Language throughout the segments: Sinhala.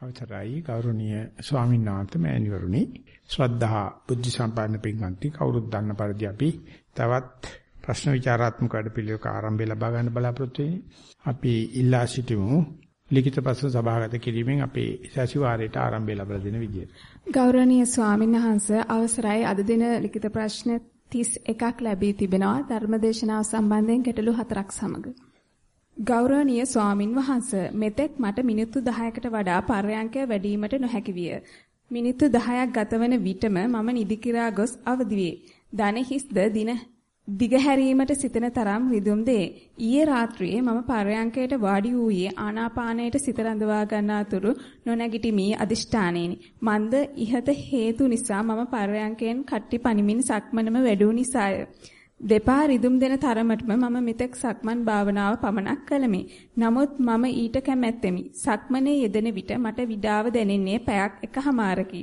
අවතරයි ගෞරවනීය ස්වාමීන් වහන්සේ මෑණිවරුනි ශ්‍රද්ධා බුද්ධ සම්පන්න පින්වත්නි කවුරුත් දන්න පරිදි අපි තවත් ප්‍රශ්න විචාරාත්මක වැඩපිළිවෙලක ආරම්භය ලබා ගන්න බලාපොරොත්තු වෙන්නේ. අපි ඉල්ලා සිටිමු ලිඛිත ප්‍රශ්න සභාගත කිරීමෙන් අපේ සැසිවාරයට ආරම්භය ලබා දෙන විදියට. ගෞරවනීය ස්වාමීන් වහන්සේ අවසරයි අද දින ලිඛිත ප්‍රශ්න 31ක් ලැබී තිබෙනවා ධර්මදේශනාව සම්බන්ධයෙන් ගැටලු හතරක් සමග. ගෞරවනීය ස්වාමින් වහන්සේ මෙතෙක් මට මිනිත්තු 10කට වඩා පර්යංකය වැඩිවීමට නොහැකි විය. මිනිත්තු 10ක් ගතවන විටම මම නිදි කිරා ගොස් අවදි වේ. දන හිස්ද දින දිගහැරීමට සිතන තරම් රිදුම් දේ. ඊයේ රාත්‍රියේ මම පර්යංකයට වාඩි වූයේ ආනාපානයට සිත රඳවා ගන්නාතුරු නොනැගිටිමි අදිෂ්ඨානෙනි. මන්ද ඉහත හේතු නිසා මම පර්යංකයෙන් කට්ටි පනිමින් සක්මනම වැඩූ නිසාය. දෙපා රිදුම් දෙන තරමටම මම මෙතෙක් සක්මන් භාවනාව පමණක් කළෙමි. නමුත් මම ඊට කැමැත්තෙමි. සක්මනේ යෙදෙන විට මට විඩාව දැනෙන්නේ පැයක් එකහමාරකි.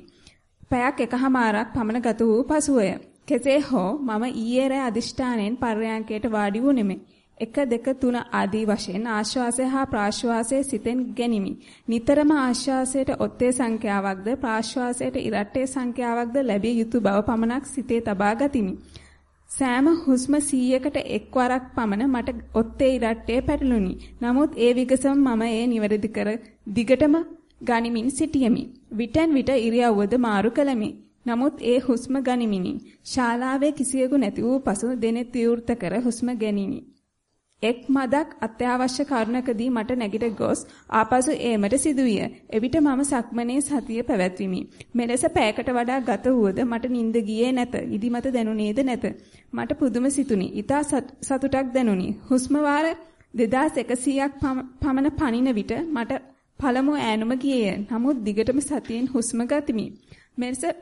පැයක් එකහමාරක් පමණ ගත වූ පසුවය. කෙසේ හෝ මම ඊයේ රෑ අදිෂ්ඨානයෙන් පර්යංකයට වාඩි වුනිමි. 1 2 3 ආදී වශයෙන් ආශ්වාසය හා ප්‍රාශ්වාසයේ සිතෙන් ගැනිමි. නිතරම ආශ්වාසයට ඔත්තේ සංඛ්‍යාවක්ද ප්‍රාශ්වාසයට ඉරට්ටේ සංඛ්‍යාවක්ද ලැබිය යුතු බව පමණක් සිතේ තබා ගතිමි. සෑම හුස්ම 100කට එක්වරක් පමණ මට ඔත්තේ ඉරට්ටේ පැටළුණි. නමුත් ඒ විගසම මම ඒ නිවැරදි කර දිගටම ගනිමින් සිටියෙමි. විටන් විට ඉරියව්වද මාරු කළෙමි. නමුත් ඒ හුස්ම ගනිමිනි. ශාලාවේ කිසියෙකු නැති වූ පසු දෙනෙත් විවෘත කර හුස්ම ගැනිනි. එක් මදක් අත්‍යවශ්‍ය කාරණකදී මට නැගිට ගොස් ආපසු ඒමට සිදුවිය. එවිට මම සක්මනේ සතිය පැවැත්විමි. මෙලෙස පැයකට වඩා ගත වුවද මට නිින්ද ගියේ නැත. ඉදිමත දැනුනේද නැත. මට පුදුම සිතුනි. ඊතා සතුටක් දැනුනි. හුස්ම වාර 2100ක් පමණ පනින විට මට පළමු ඈනුම ගියේය. නමුත් දිගටම සතියෙන් හුස්ම ගතිමි.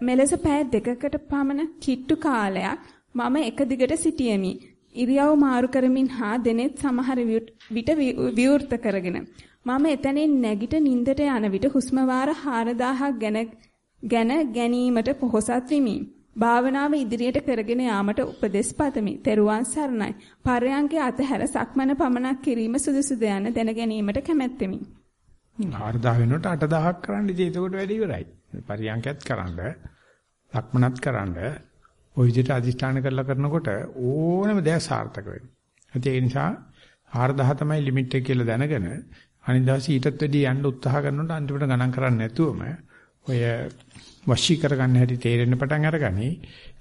මෙලෙස පැය දෙකකට පමණ කිට්ටු කාලයක් මම එක දිගට සිටියෙමි. ඉරියව් මාරු කරමින් හා දෙනෙත් සමහර විට විවෘත කරගෙන මම එතනින් නැගිට නිින්දට යන විට හුස්ම වාර 4000ක් ගැන ගැන ගැනීමට පොහොසත් වෙමි. භාවනාව ඉදිරියට කරගෙන යාමට උපදෙස් පතමි. තෙරුවන් සරණයි. පරයන්ගේ අතහැර සක්මන පමණක් කිරීම සුදුසුද යන දැන ගැනීමට කැමැත්තෙමි. 4000 වෙනකොට 8000ක් කරන්න ඉතින් එතකොට වැඩි ඉවරයි. පරියන්කයත් කරන්න, සක්මනත් කරන්න ওই විදිහට අදිස්ථාන කරලා කරනකොට ඕනම දෙයක් සාර්ථක වෙනවා. ඒ නිසා 4000 තමයි ලිමිට් එක කියලා දැනගෙන අනිත් දවසේ ඊටත් වැඩි යන්න උත්සාහ කරනකොට අන්තිමට ගණන් කරන්නේ නැතුවම ඔය වශී කරගන්න හැටි තේරෙන්න පටන් අරගනි.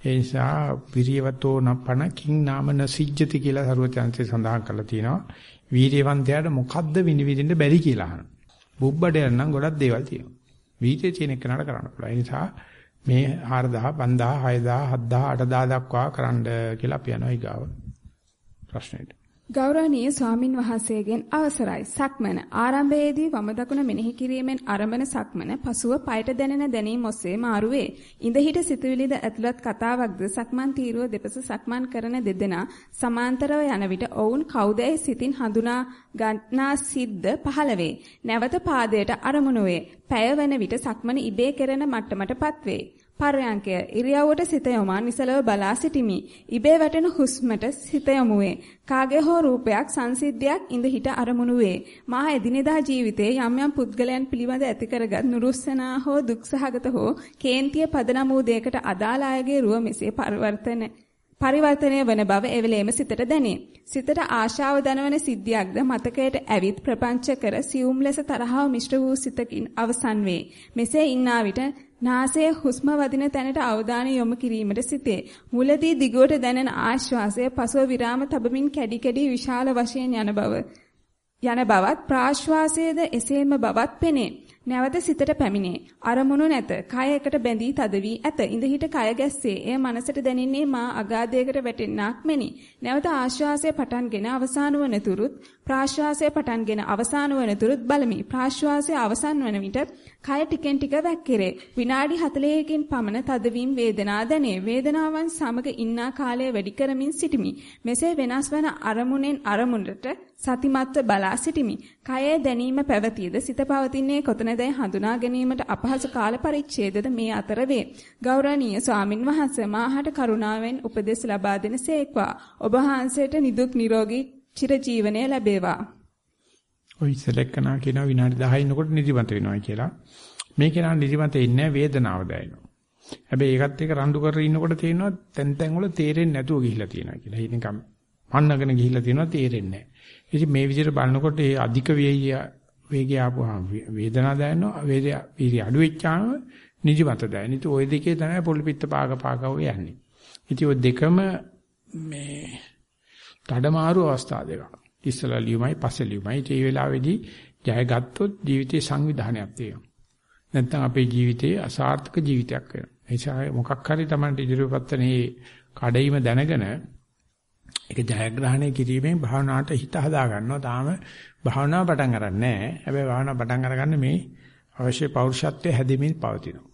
ඒ නිසා විරියවතෝ නපන කිං නාමන සිජ්ජති කියලා සරුවචාන්සේ සඳහන් කරලා තියෙනවා. වීර්යවන්තයාට මොකද්ද විනිවිදින්න බැරි කියලා අහනවා. බුබ්බඩයන් නම් ගොඩක් දේවල් තියෙනවා. වීර්යය තියෙන එකනට කරන්න පුළුවන්. ඒ නිසා මේ 4000 5000 6000 7000 8000 දක්වා කරන්න කියලා අපි යනවා ඊගාව ප්‍රශ්නෙට. ගෞරවනීය ස්වාමින් වහන්සේගෙන් අවසරයි. සක්මන ආරම්භයේදී වම දකුණ මෙනෙහි කිරීමෙන් ආරම්භන සක්මන පසුව පයට දැනෙන දැනීම ඔස්සේ මාරුවේ. ඉඳ හිට සිතුවිලිද ඇතුළත් කතාවක්ද සක්මන් තීරුව දෙපස සක්මන් කරන දෙදෙනා සමාන්තරව යන විට ඔවුන් කවුදැයි සිතින් හඳුනා ගන්නා සිද්ද පහළ වේ. නැවත පාදයට අරමුණු වේ. පැය වන විට සක්මන ඉබේ කෙරෙන මට්ටමටපත් වේ. පර්යංකය ඉරියව්වට සිත යොමා නිසලව බලා සිටිමි. ඉබේ වැටෙන හුස්මට සිත යොමුවේ. කාගේ හෝ රූපයක් සංසිද්ධියක් ඉඳ හිට අරමුණු වේ. මා එදිනෙදා ජීවිතයේ යම් යම් පුද්ගලයන් පිළිබඳ ඇති කරගත් නුරුස්සනා හෝ දුක්සහගත හෝ කේන්තිය පදනම් වූ දෙයකට අදාළ අයගේ රුව මෙසේ පරිවර්තන පරිවර්තනය වන බව එවෙලේම සිතට දැනේ. සිතට ආශාව දනවන සිද්ධියක්ද මතකයට ඇවිත් ප්‍රපංච කර සියුම් ලෙස තරහව මිශ්‍ර වූ සිතකින් අවසන් වේ. මෙසේ ඉන්නා විට නාසයේ හුස්ම වදින තැනට අවධානය යොමු කිරීමට සිටේ. මුලදී දිගට දැනෙන ආශ්වාසය පසුව විරාම තබමින් කැඩි කැඩි විශාල වශයෙන් යන බව යන බවත් ප්‍රාශ්වාසයේද එසේම බවත් පෙනේ. නැවත සිතට පැමිණේ. අරමුණු නැත. කය එකට බැඳී තද වී ඇත. ඉඳහිට කය ගැස්සේ. එය මනසට දැනෙන්නේ මා අගාධයකට වැටෙන්නක් මෙනි. නැවත ආශ්වාසය පටන්ගෙන අවසාන වන තුරුත් ප්‍රාශ්වාසය පටන්ගෙන අවසාන වන තුරුත් බලමි. ප්‍රාශ්වාසය අවසන් වන විට කය ටිකෙන් ටික වැක්කිරේ. විනාඩි 40කින් පමණ තදවීම වේදනා දැනේ. වේදනාවන් සමග ඉන්නා කාලය වැඩි කරමින් සිටිමි. මෙසේ වෙනස් වන අරමුණෙන් අරමුණට සතිමත්ව බලා සිටිමි. කයේ දැනීම පැවතියද සිත පවතින්නේ කොතනදයි හඳුනා ගැනීමට අපහසු කාල පරිච්ඡේදද මේ අතර වේ. ගෞරවනීය ස්වාමින් වහන්සේ මාහට කරුණාවෙන් උපදෙස් ලබා දෙනසේක්වා. ඔබ වහන්සේට නිදුක් නිරෝගී චිරජීවනය ලැබේවා. ඔය ඉස්සලෙක්කනා කියනවා විනාඩි 10 ඉන්නකොට නිදිමත වෙනවා කියලා. මේ කෙනා නිදිමත ඉන්නේ වේදනාව දැනෙනවා. හැබැයි ඒකත් එක්ක රණ්ඩු කරගෙන ඉන්නකොට තේරෙනවා තැන් තැන් වල තේරෙන්නේ නැතුව ගිහිල්ලා තියෙනවා කියලා. ඒ නිකම් පන්නගෙන ගිහිල්ලා තියෙනවා තේරෙන්නේ නැහැ. ඉතින් මේ විදිහට බලනකොට ඒ අධික වේගය වේගය ආපුවාම වේදනාව දැනෙනවා. වේදය වීර්ය අඩු වෙච්චාම නිදිමත දැනෙන. ඉතින් ওই දෙකේ තමයි පොල්පිත්ත පාක පාක ඔය යන්නේ. ඉතින් ඔය දෙකම මේ මාරු අවස්ථා දෙකක්. ඉස්සලා ලියුමයි පස්සේ ලියුමයි. ඒ වෙලාවේදී ජය ගත්තොත් ජීවිතේ සංවිධානයක් තියෙනවා. නැත්නම් අපේ ජීවිතේ අසාර්ථක ජීවිතයක් වෙනවා. ඒ නිසා මොකක් හරි Tamanට ඉදිරියපත් වෙන මේ කඩයිම දැනගෙන ඒක ජයග්‍රහණය කිරීමෙන් භාවනාවට හිත හදා ගන්නවා. තාම භාවනාව පටන් අරන් නැහැ. හැබැයි භාවනාව පටන් අරගන්න මේ අවශ්‍ය පෞරුෂත්වයේ හැදෙමින් පවතිනවා.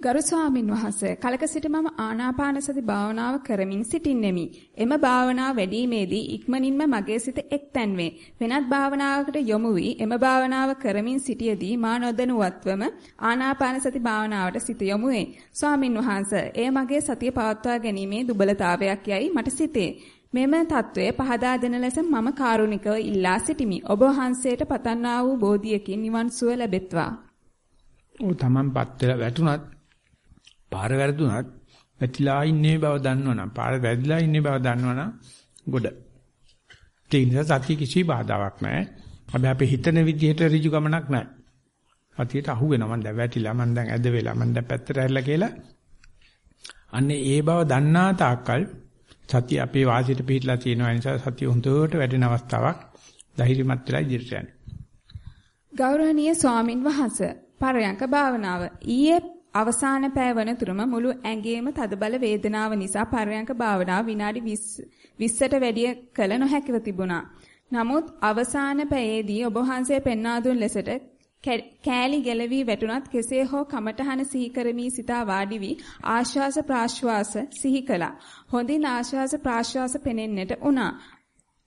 ගරු ස්වාමින් වහන්සේ කලක සිට මම ආනාපාන සති භාවනාව කරමින් සිටින්නෙමි. එම භාවනාව වැඩිීමේදී ඉක්මනින්ම මගේ සිත එක්තැන් වේ. වෙනත් භාවනාවකට යොමු වී එම භාවනාව කරමින් සිටියේදී මා නොදැනුවත්වම ආනාපාන සති භාවනාවට සිත යොමු වේ. ස්වාමින් වහන්සේ එය මගේ සතිය පවත්වා ගැනීමේ දුබලතාවයක් යයි මට සිතේ. මෙම తත්වයේ පහදා දෙන ලෙස මම කාරුණිකව ඉල්ලා සිටිමි. ඔබ වහන්සේට පතන්නා වූ බෝධියකින් නිවන් සුව ලැබෙත්වා. ඔව් තමන්පත් වෙලා වැටුණත් පාර වැරදුනත් වැටිලා ඉන්නේ බව දන්නවනම් පාර වැදිලා ඉන්නේ බව දන්නවනම් ගොඩ. ඒ නිසා සතිය කිසි බාධාවක් නැහැ. හැබැයි අපි හිතන විදිහට ඍජු ගමනක් නැහැ. සතියට අහු වෙනවා මම දැන් වැටිලා මම දැන් ඇද වෙලා මම දැන් පැත්තට හැරිලා කියලා. අන්නේ ඒ බව දන්නා තාක්කල් සතිය අපේ වාසියට පිටලා තියෙන නිසා සතිය හොඳට වැඩෙන අවස්ථාවක් ධෛර්යමත් වෙලා ඉදිරියට යන්නේ. ගෞරවනීය ස්වාමින් වහන්සේ පරයන්ක භාවනාව ඊයේ අවසාන පෑ වනතුරුම මුළු ඇඟේම තදබල වේදනාව නිසා පරයන්ක භාවනාව විනාඩි 20ට වැඩිය කළ නොහැකිව තිබුණා. නමුත් අවසාන පැයේදී ඔබ වහන්සේ පෙන්වා දුන් ලෙසට කෑලි ගැලවි වැටුණත් කෙසේ හෝ කමඨහන සිහි කරමි සිතා වාඩි වී ආශ්වාස ප්‍රාශ්වාස සිහි කළා. හොඳින් ආශ්වාස ප්‍රාශ්වාස පෙනෙන්නට වුණා.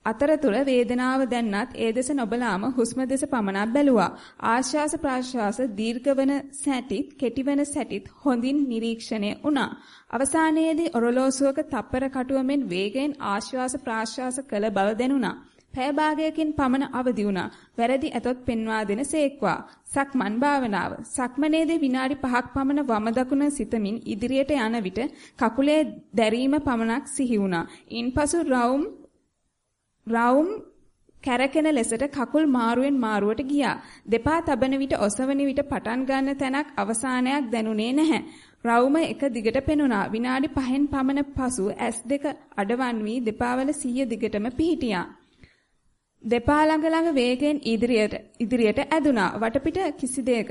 අතරතුර වේදනාව දැන්නත් ඒ දෙස නොබලාම හුස්ම දෙස පමණක් බැලුවා. ආශ්වාස ප්‍රාශ්වාස දීර්ඝවන සැටිත් කෙටිවන සැටිත් හොඳින් නිරීක්ෂණය වුණා. අවසානයේදී ඔරලෝසුවක තප්පර කටුවමින් වේගයෙන් ආශ්වාස ප්‍රාශ්වාස කළ බව දැනුණා. පැය භාගයකින් පමණ අවදි වුණා. වැරදි ඇතොත් පෙන්වා දෙන සේක්වා. සක්මන් භාවනාව. සක්මනේදී විනාඩි 5ක් පමණ වම දකුණ සිතමින් ඉදිරියට යන විට කකුලේ දැරීම පමණක් සිහි වුණා. ඉන්පසු රවුම් රවුම් කැරකෙන ලෙසට කකුල් මාරුවෙන් මාරුවට ගියා. දෙපා තබන විට ඔසවන විට පටන් ගන්න තැනක් අවසානයක් දැනුනේ නැහැ. රවුම එක දිගට පෙනුණා. විනාඩි 5න් පමණ පසු S2 අඩවන් වී දෙපාවල 100 දිගටම පිහිටියා. දෙපා ළඟ ළඟ වේගයෙන් ඉදිරියට ඉදිරියට ඇදුනා. වටපිට කිසි දෙයක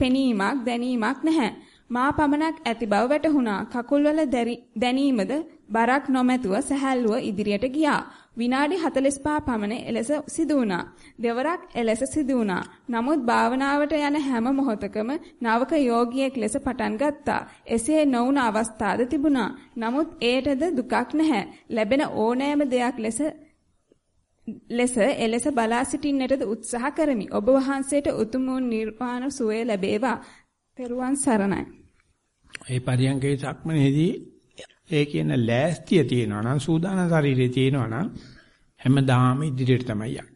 පෙනීමක් දැනීමක් නැහැ. මා පමණක් ඇති බව වැටහුණා. කකුල්වල දැනීමද බරක් නොමැතුව සැහැල්ලුව ඉදිරියට ගියා. විනාඩි 45 පමණ එලෙස සිදු වුණා. දෙවරක් එලෙස සිදු වුණා. නමුත් භාවනාවට යන හැම මොහොතකම නවක යෝගියෙක් ලෙස පටන් ගත්තා. එසේ නොවුන අවස්ථාද තිබුණා. නමුත් ඒටද දුකක් නැහැ. ලැබෙන ඕනෑම දෙයක් ලෙස ලෙස එලෙස බලා සිටින්නටද උත්සාහ කරමි. ඔබ වහන්සේට උතුම් නිර්වාණ සුවය ලැබේවා. පෙරුවන් සරණයි. ඒ පරියන්කේ සක්මනේදී ඒ කියන ලෑස්තිය තියෙනවා නම් සූදානම් ශරීරය තියෙනවා නම් හැමදාම ඉදිරියට තමයි යන්නේ.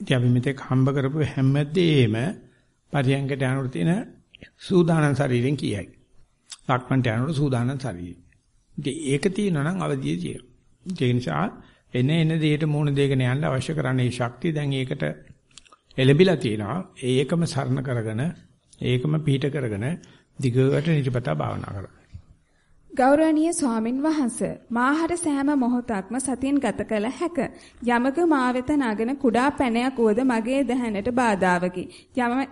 ඉතින් අපි මෙතෙක් හම්බ කරපු හැමදේම පරියංගට යනකොට තියෙන සූදානම් ශරීරයෙන් කියයි. ලක්මන්ට යනකොට සූදානම් ශරීරය. ඉතින් ඒක තියෙනවා නම් අවදියේ තියෙනවා. ඒ නිසා එන එන දෙයට මුණ දෙගෙන යන්න අවශ්‍ය කරන මේ ශක්තිය දැන් ඒකට එළඹිලා තියෙනවා. ඒකම සරණ කරගෙන ඒකම පිහිට කරගෙන දිගට නිතිපතා භාවනා කරනවා. ගෞරවනීය ස්වාමින් වහන්සේ මාහට සෑම මොහොතක්ම සතියෙන් ගත කළ හැක. යමක මා වෙත නගන කුඩා පැනයක් උවද මගේ දහනට බාධාවකි.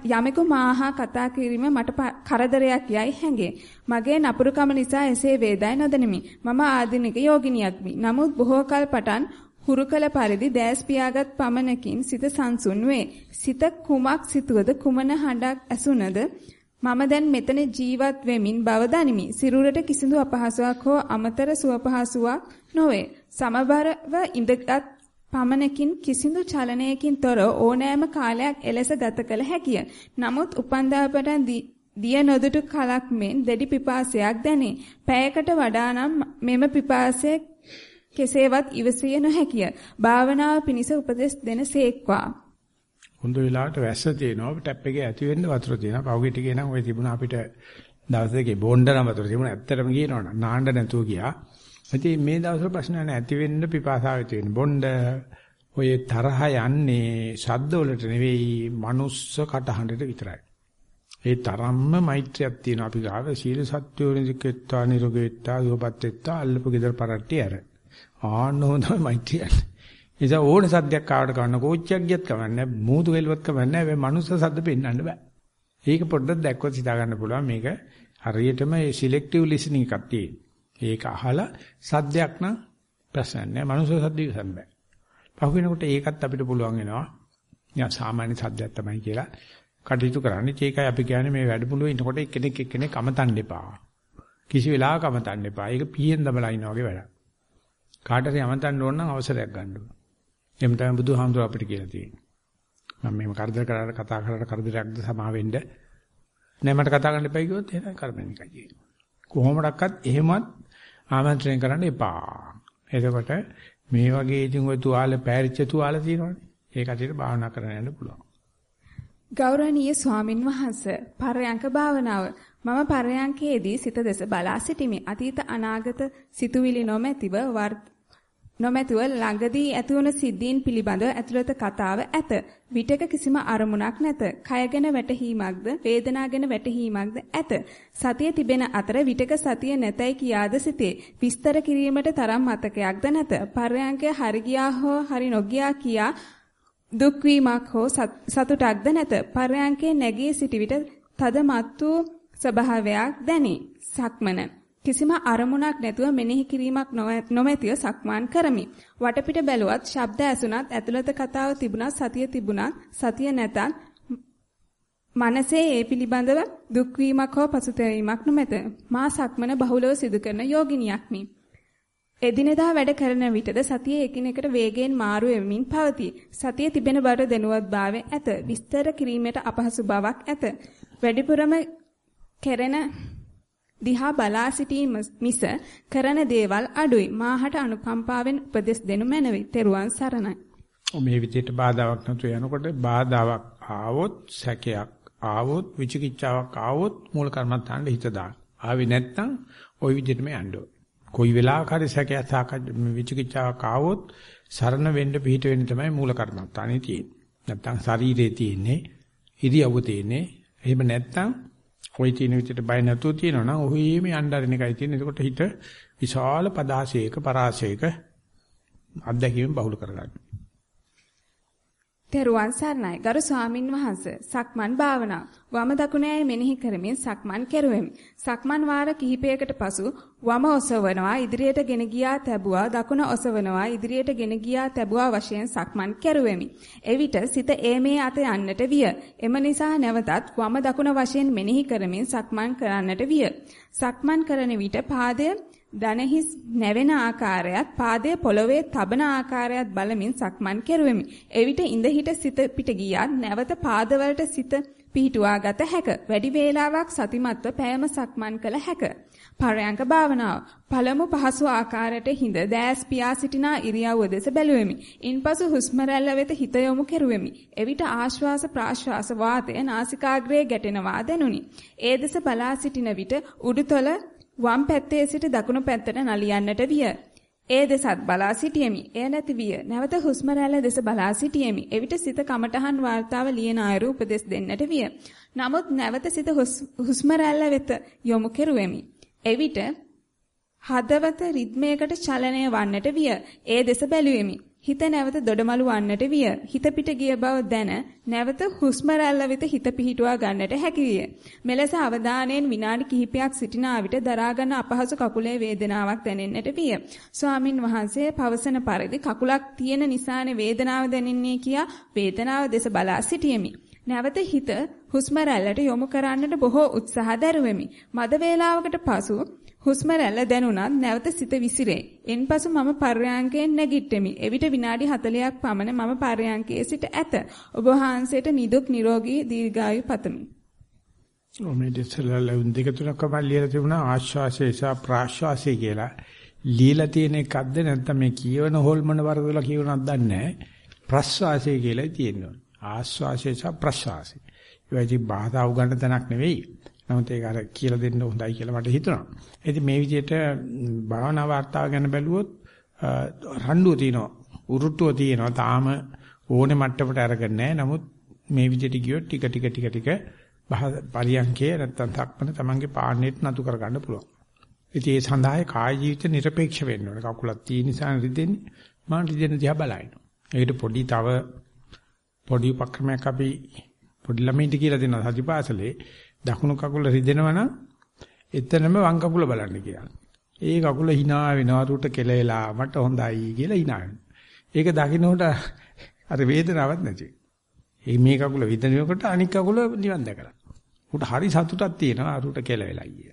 යමෙකු මාහා කතා කිරීම මට කරදරයක් යයි හැඟේ. මගේ නපුරුකම නිසා එසේ වේදයි නොදෙනමි. මම ආධුනික යෝගිනියක්මි. නමුත් බොහෝ කල පටන් හුරු කළ පරිදි දැස් පියාගත් පමණකින් සිත සංසුන් වේ. සිත කුමක් සිතුවද කුමන හඬක් ඇසුනද මම දැන් මෙතන ජීවත් වෙමින් බව දනිමි. සිරුරට කිසිදු අපහසුාවක් හෝ අමතර සුවපහසුවක් නොවේ. සමබරව ඉඳගත් පමණකින් කිසිදු චලනයකින් තොර ඕනෑම කාලයක් එලෙස ගත කළ හැකිය. නමුත් උපන්දා පටන් දිය නොදුටු කලක් මෙන් දැඩි පිපාසයක් දැනේ. පැයකට වඩා නම් මෙම පිපාසය කෙසේවත් ඉවසිය නොහැකිය. භාවනාව පිණිස උපදෙස් දෙන සේක්වා. හොඳ වෙලාවට වැස්ස තියෙනවා ටැප් එකේ ඇති වෙන්න වතුර තියෙනවා. පහුගිය ටිකේ නම් ওই තිබුණා අපිට දවස් දෙකේ බොණ්ඩන වතුර තිබුණා. ඇත්තටම කියනවනම් නාන්න නැතුව ගියා. ඉතින් මේ දවස්වල ප්‍රශ්න නැහැ. ඇති වෙන්න පිපාසාව ඇති වෙන්න. බොණ්ඩ ඔය තරහ යන්නේ ශබ්ද වලට නෙවෙයි, මනුස්ස කටහඬට විතරයි. ඒ තරම්ම මෛත්‍රියක් තියෙන අපි ගාව සීල සත්‍යෝ නිකෙත්තා නිරෝගීත්තා සුවපත්ත්තා අල්ලපු ගෙදර පරට්ටි ඇර. ආන්න හොඳයි මෛත්‍රිය. එනිසා ඕන සද්දයක් ආවට ගන්න කෝච්චියක් ගියත් කමන්නේ මූදු වෙලවත් කමන්නේ මේ මනුස්ස සද්ද පෙන්වන්න බෑ. ඒක පොඩ්ඩක් දැක්කොත් හිතා ගන්න පුළුවන් මේක හරියටම ඒ සිලෙක්ටිව් ලිසනින් එකක් තියෙන. ඒක අහලා සද්දයක් නම් ප්‍රශ්න නැහැ. මනුස්ස සද්ද ඉවසන්න බෑ. පහු වෙනකොට ඒකත් අපිට පුළුවන් වෙනවා. යා සාමාන්‍ය සද්දයක් තමයි කියලා කටයුතු කරන්නේ. ඒකයි අපි කියන්නේ මේ වැඩමුළුවේ ඉන්නකොට එක්කෙනෙක් එක්කෙනෙක් කමතන්න එපා. කිසි වෙලාවක කමතන්න එපා. ඒක පීයෙන් දමලා ඉන්නා වගේ වැඩක්. කාටරි යමතන්න ඕන නම් අවසරයක් ගන්න ඕන. එහෙම තමයි බුදුහාමුදුර අපිට කියලා තියෙන්නේ. මම මේව කරදර කරලා කතා කරලා කරදරයක්ද සමා වෙන්න නෑ මට කතා කරන්න එපා කිව්වොත් එහෙනම් කර්මෙනිකයි කියන්නේ. කොහොමඩක්වත් එහෙමත් ආමන්ත්‍රණය කරන්න එපා. එතකොට මේ වගේ ඉතින් ওই තුවාල පෑරිච්ච තුවාල තියෙනවනේ. ඒක ඇතුලේ භාවනා කරන්න යන්න පුළුවන්. ගෞරවනීය ස්වාමින් වහන්සේ පරයන්ක භාවනාව මම පරයන්කේදී සිත දෙස බලා සිටිමි අතීත අනාගත සිතුවිලි නොමැතිව නොමැතිව ළඟදී ඇතිවන සිද්ධීන් පිළිබඳව ඇතුළත කතාව ඇත. විටක කිසිම අරමුණක් නැත. කයගෙන වැටහීමක්ද වේදනාගෙන වැටහීමක්ද ඇත. සතිය තිබෙන අතර විටක සතිය නැතයි කියාද සිතේ. විස්තර කිරීමට තරම් මතකයක්ද නැත. පරයන්කය හරි ගියා හෝ හරි නොගියා කියා දුක් වීමක් හෝ සතුටක්ද නැත. පර්යංකේ නැගී සිටි විට තද මත් වූ ස්වභාවයක් දැනේ. සක්මන. කිසිම අරමුණක් නැතුව මෙනෙහි කිරීමක් නොමැතිව සක්මන් කරමි. වටපිට බැලුවත් ශබ්ද ඇසුණත් ඇතුළත කතාව තිබුණත් සතිය තිබුණත් සතිය නැතත් මනසේ ඒ පිළිබඳව දුක් වීමක් හෝ පසුතැවීමක් නොමැත. මා සක්මන බහුලව සිදු කරන යෝගිනියක්මි. එදිනෙදා වැඩ කරන විටද සතිය එකිනෙකට වේගයෙන් මාරු වෙමින් පවතී. සතිය තිබෙන බවට දැනුවත්භාවය ඇත. විස්තර කිරීමට අපහසු බවක් ඇත. වැඩිපුරම කෙරෙන දිහා බලා සිටීම මිස කරන දේවල් අඩුයි. මාහට අනුකම්පාවෙන් උපදෙස් දෙනු මැනවි. තෙරුවන් සරණයි. මේ විදිහට බාධාවක් නැතුව යනකොට බාධාවක් ආවොත් සැකයක් ආවොත් විචිකිච්ඡාවක් ආවොත් මූල කර්මත්තාන්ට හිත දාන්න. ආවේ නැත්නම් ওই විදිහටම යන්න ඕනේ. කොයි වෙලාවක හරි සැකයක් සාකච්ඡා විචිකිච්ඡාවක් ආවොත් සරණ වෙන්න පිට වෙන්න තමයි මූල කර්මස්ථානේ තියෙන්නේ. නැත්තම් ශරීරේ තියෙන්නේ, ඉරියව්ව තියෙන්නේ. එහෙම නැත්තම් කොයි තියෙන විදිහට බය නැතුව තියෙනවා නම් ඔහොම යnderින එකයි තියෙන්නේ. එතකොට හිත විශාල පදාසයක පරාසයක අත්දැකීම් බහුල කරගන්න. තෙරුවන් සරණයි. ගරු ස්වාමින් වහන්සේ සක්මන් භාවනාව වම දකුණේ මෙනෙහි කරමින් සක්මන් කෙරුවෙමි. සක්මන් වාර කිහිපයකට පසු වම ඔසවනවා ඉදිරියට ගෙන ගියා තැබුවා දකුණ ඔසවනවා ඉදිරියට ගෙන ගියා තැබුවා වශයෙන් සක්මන් කෙරුවෙමි. එවිට සිත ඒමේ අත යන්නට විය. එම නිසා නැවතත් වම දකුණ වශයෙන් මෙනෙහි කරමින් සක්මන් කරන්නට විය. සක්මන් කරන විට පාදය දනහිස් නැවෙන ආකාරයත් පාදයේ පොළවේ තබන ආකාරයත් බලමින් සක්මන් කෙරුවෙමි. එවිට ඉඳ හිට සිත පිට ගියත් නැවත පාදවලට සිත පිහිටුවා ගත හැක. වැඩි වේලාවක් සතිමත්ව පෑම සක්මන් කළ හැක. පරයන්ක භාවනාව. පළමු පහසු ආකාරයට හිඳ දෑස් පියා සිටිනා ඉරියව්ව දෙස බැලුවෙමි. ඉන්පසු හුස්ම රැල්ල වෙත හිත යොමු කෙරුවෙමි. එවිට ආශ්වාස ප්‍රාශ්වාස වාතය නාසිකාග්‍රයේ ගැටෙනවා දැනුනි. ඒ දෙස බලා සිටින විට උඩුතල වම් පැත්තේ සිට දකුණු පැත්තට නලියන්නට විය. ඒ දෙසත් බලා සිටියෙමි. එය නැති විය. නැවත හුස්ම රැල්ල දෙස බලා සිටියෙමි. එවිට සිත කමටහන් වාර්තාව ලියන අයරු උපදෙස් දෙන්නට විය. නමුත් නැවත සිත හුස්ම රැල්ල වෙත යොමු කෙරුවෙමි. එවිට හදවත රිද්මයකට චලනය වන්නට විය. ඒ දෙස බැලුවෙමි. හිත නැවත දොඩමලු වන්නට විය. හිත පිට ගිය බව දැන නැවත හුස්ම රැල්ල වෙත හිත පිහිටුවා ගන්නට හැකි විය. මෙලෙස අවධානයෙන් විනාඩි කිහිපයක් සිටින විට දරා ගන්න අපහසු කකුලේ වේදනාවක් දැනෙන්නට විය. ස්වාමින් වහන්සේ පවසන පරිදි කකුලක් තියෙන නිසානේ වේදනාව දැනෙන්නේ කියා වේදනාව දෙස බලා සිටියෙමි. නැවත හිත හුස්ම රැල්ලට යොමු කරන්නට බොහෝ උත්සාහ දැරුවෙමි. මද වේලාවකට පසු හුස්ම රැල්ල දැනුණත් නැවත සිත විසිරේ. එන්පසු මම පර්යාංකයෙන් නැගිට්ටෙමි. එවිට විනාඩි 40ක් පමණ මම පර්යාංකයේ සිට ඇත. ඔබ වහන්සේට නිදුක් නිරෝගී දීර්ඝායු පතමි. ඔමේ දෙසලල දෙක තුනක් කමල්ලියලා තිබුණා ආශ්වාසය සහ ප්‍රාශ්වාසය කියලා. ලීලා තියෙන එකක්ද නැත්නම් මේ කියවන හොල්මන වරදලා කියවනක් දන්නේ නැහැ. ප්‍රශ්වාසය කියලා තියෙනවා. ආස්වාසය සහ ප්‍රස්වාසය. ඒ වගේ භාෂා උගන්න තැනක් නෙවෙයි. නමුත් ඒක අර කියලා දෙන්න හොඳයි කියලා මට හිතෙනවා. ඉතින් මේ විදිහට භාවනා වார்த்தාව ගැන බැලුවොත් රණ්ඩුව තියෙනවා, උරුට්ටුව තියෙනවා. තාම ඕනේ මට්ටමට අරගෙන නැහැ. නමුත් මේ විදිහට ගියොත් ටික ටික ටික ටික පරියන්කේ නැත්තම් තක්මන තමන්ගේ පාණේට නතු කරගන්න පුළුවන්. ඉතින් ඒ සඳහා කාය ජීවිත নিরপেক্ষ වෙන්න ඕනේ. කකුලක් තියෙන නිසා රිදෙන්නේ. මම රිදෙන දිහා බලනවා. ඒකට පොඩි තව පොඩි උපක්‍රමයක් අපි පොඩි ළමයින්ට කියලා දෙනවා සතිපාසලේ දකුණු කකුල රිදෙනවා නම් එතනම වම් කකුල බලන්න කියලා. ඒ කකුල hina වෙනවා රුට කෙලෙලා මට හොඳයි කියලා hina ඒක දකින්නකොට අර වේදනාවක් නැති. ඒ මේ කකුල විදිනකොට අනික් කකුල නිවන් දැකලා. උට හරි සතුටක් තියෙනවා අරුට කෙලෙලා අයිය.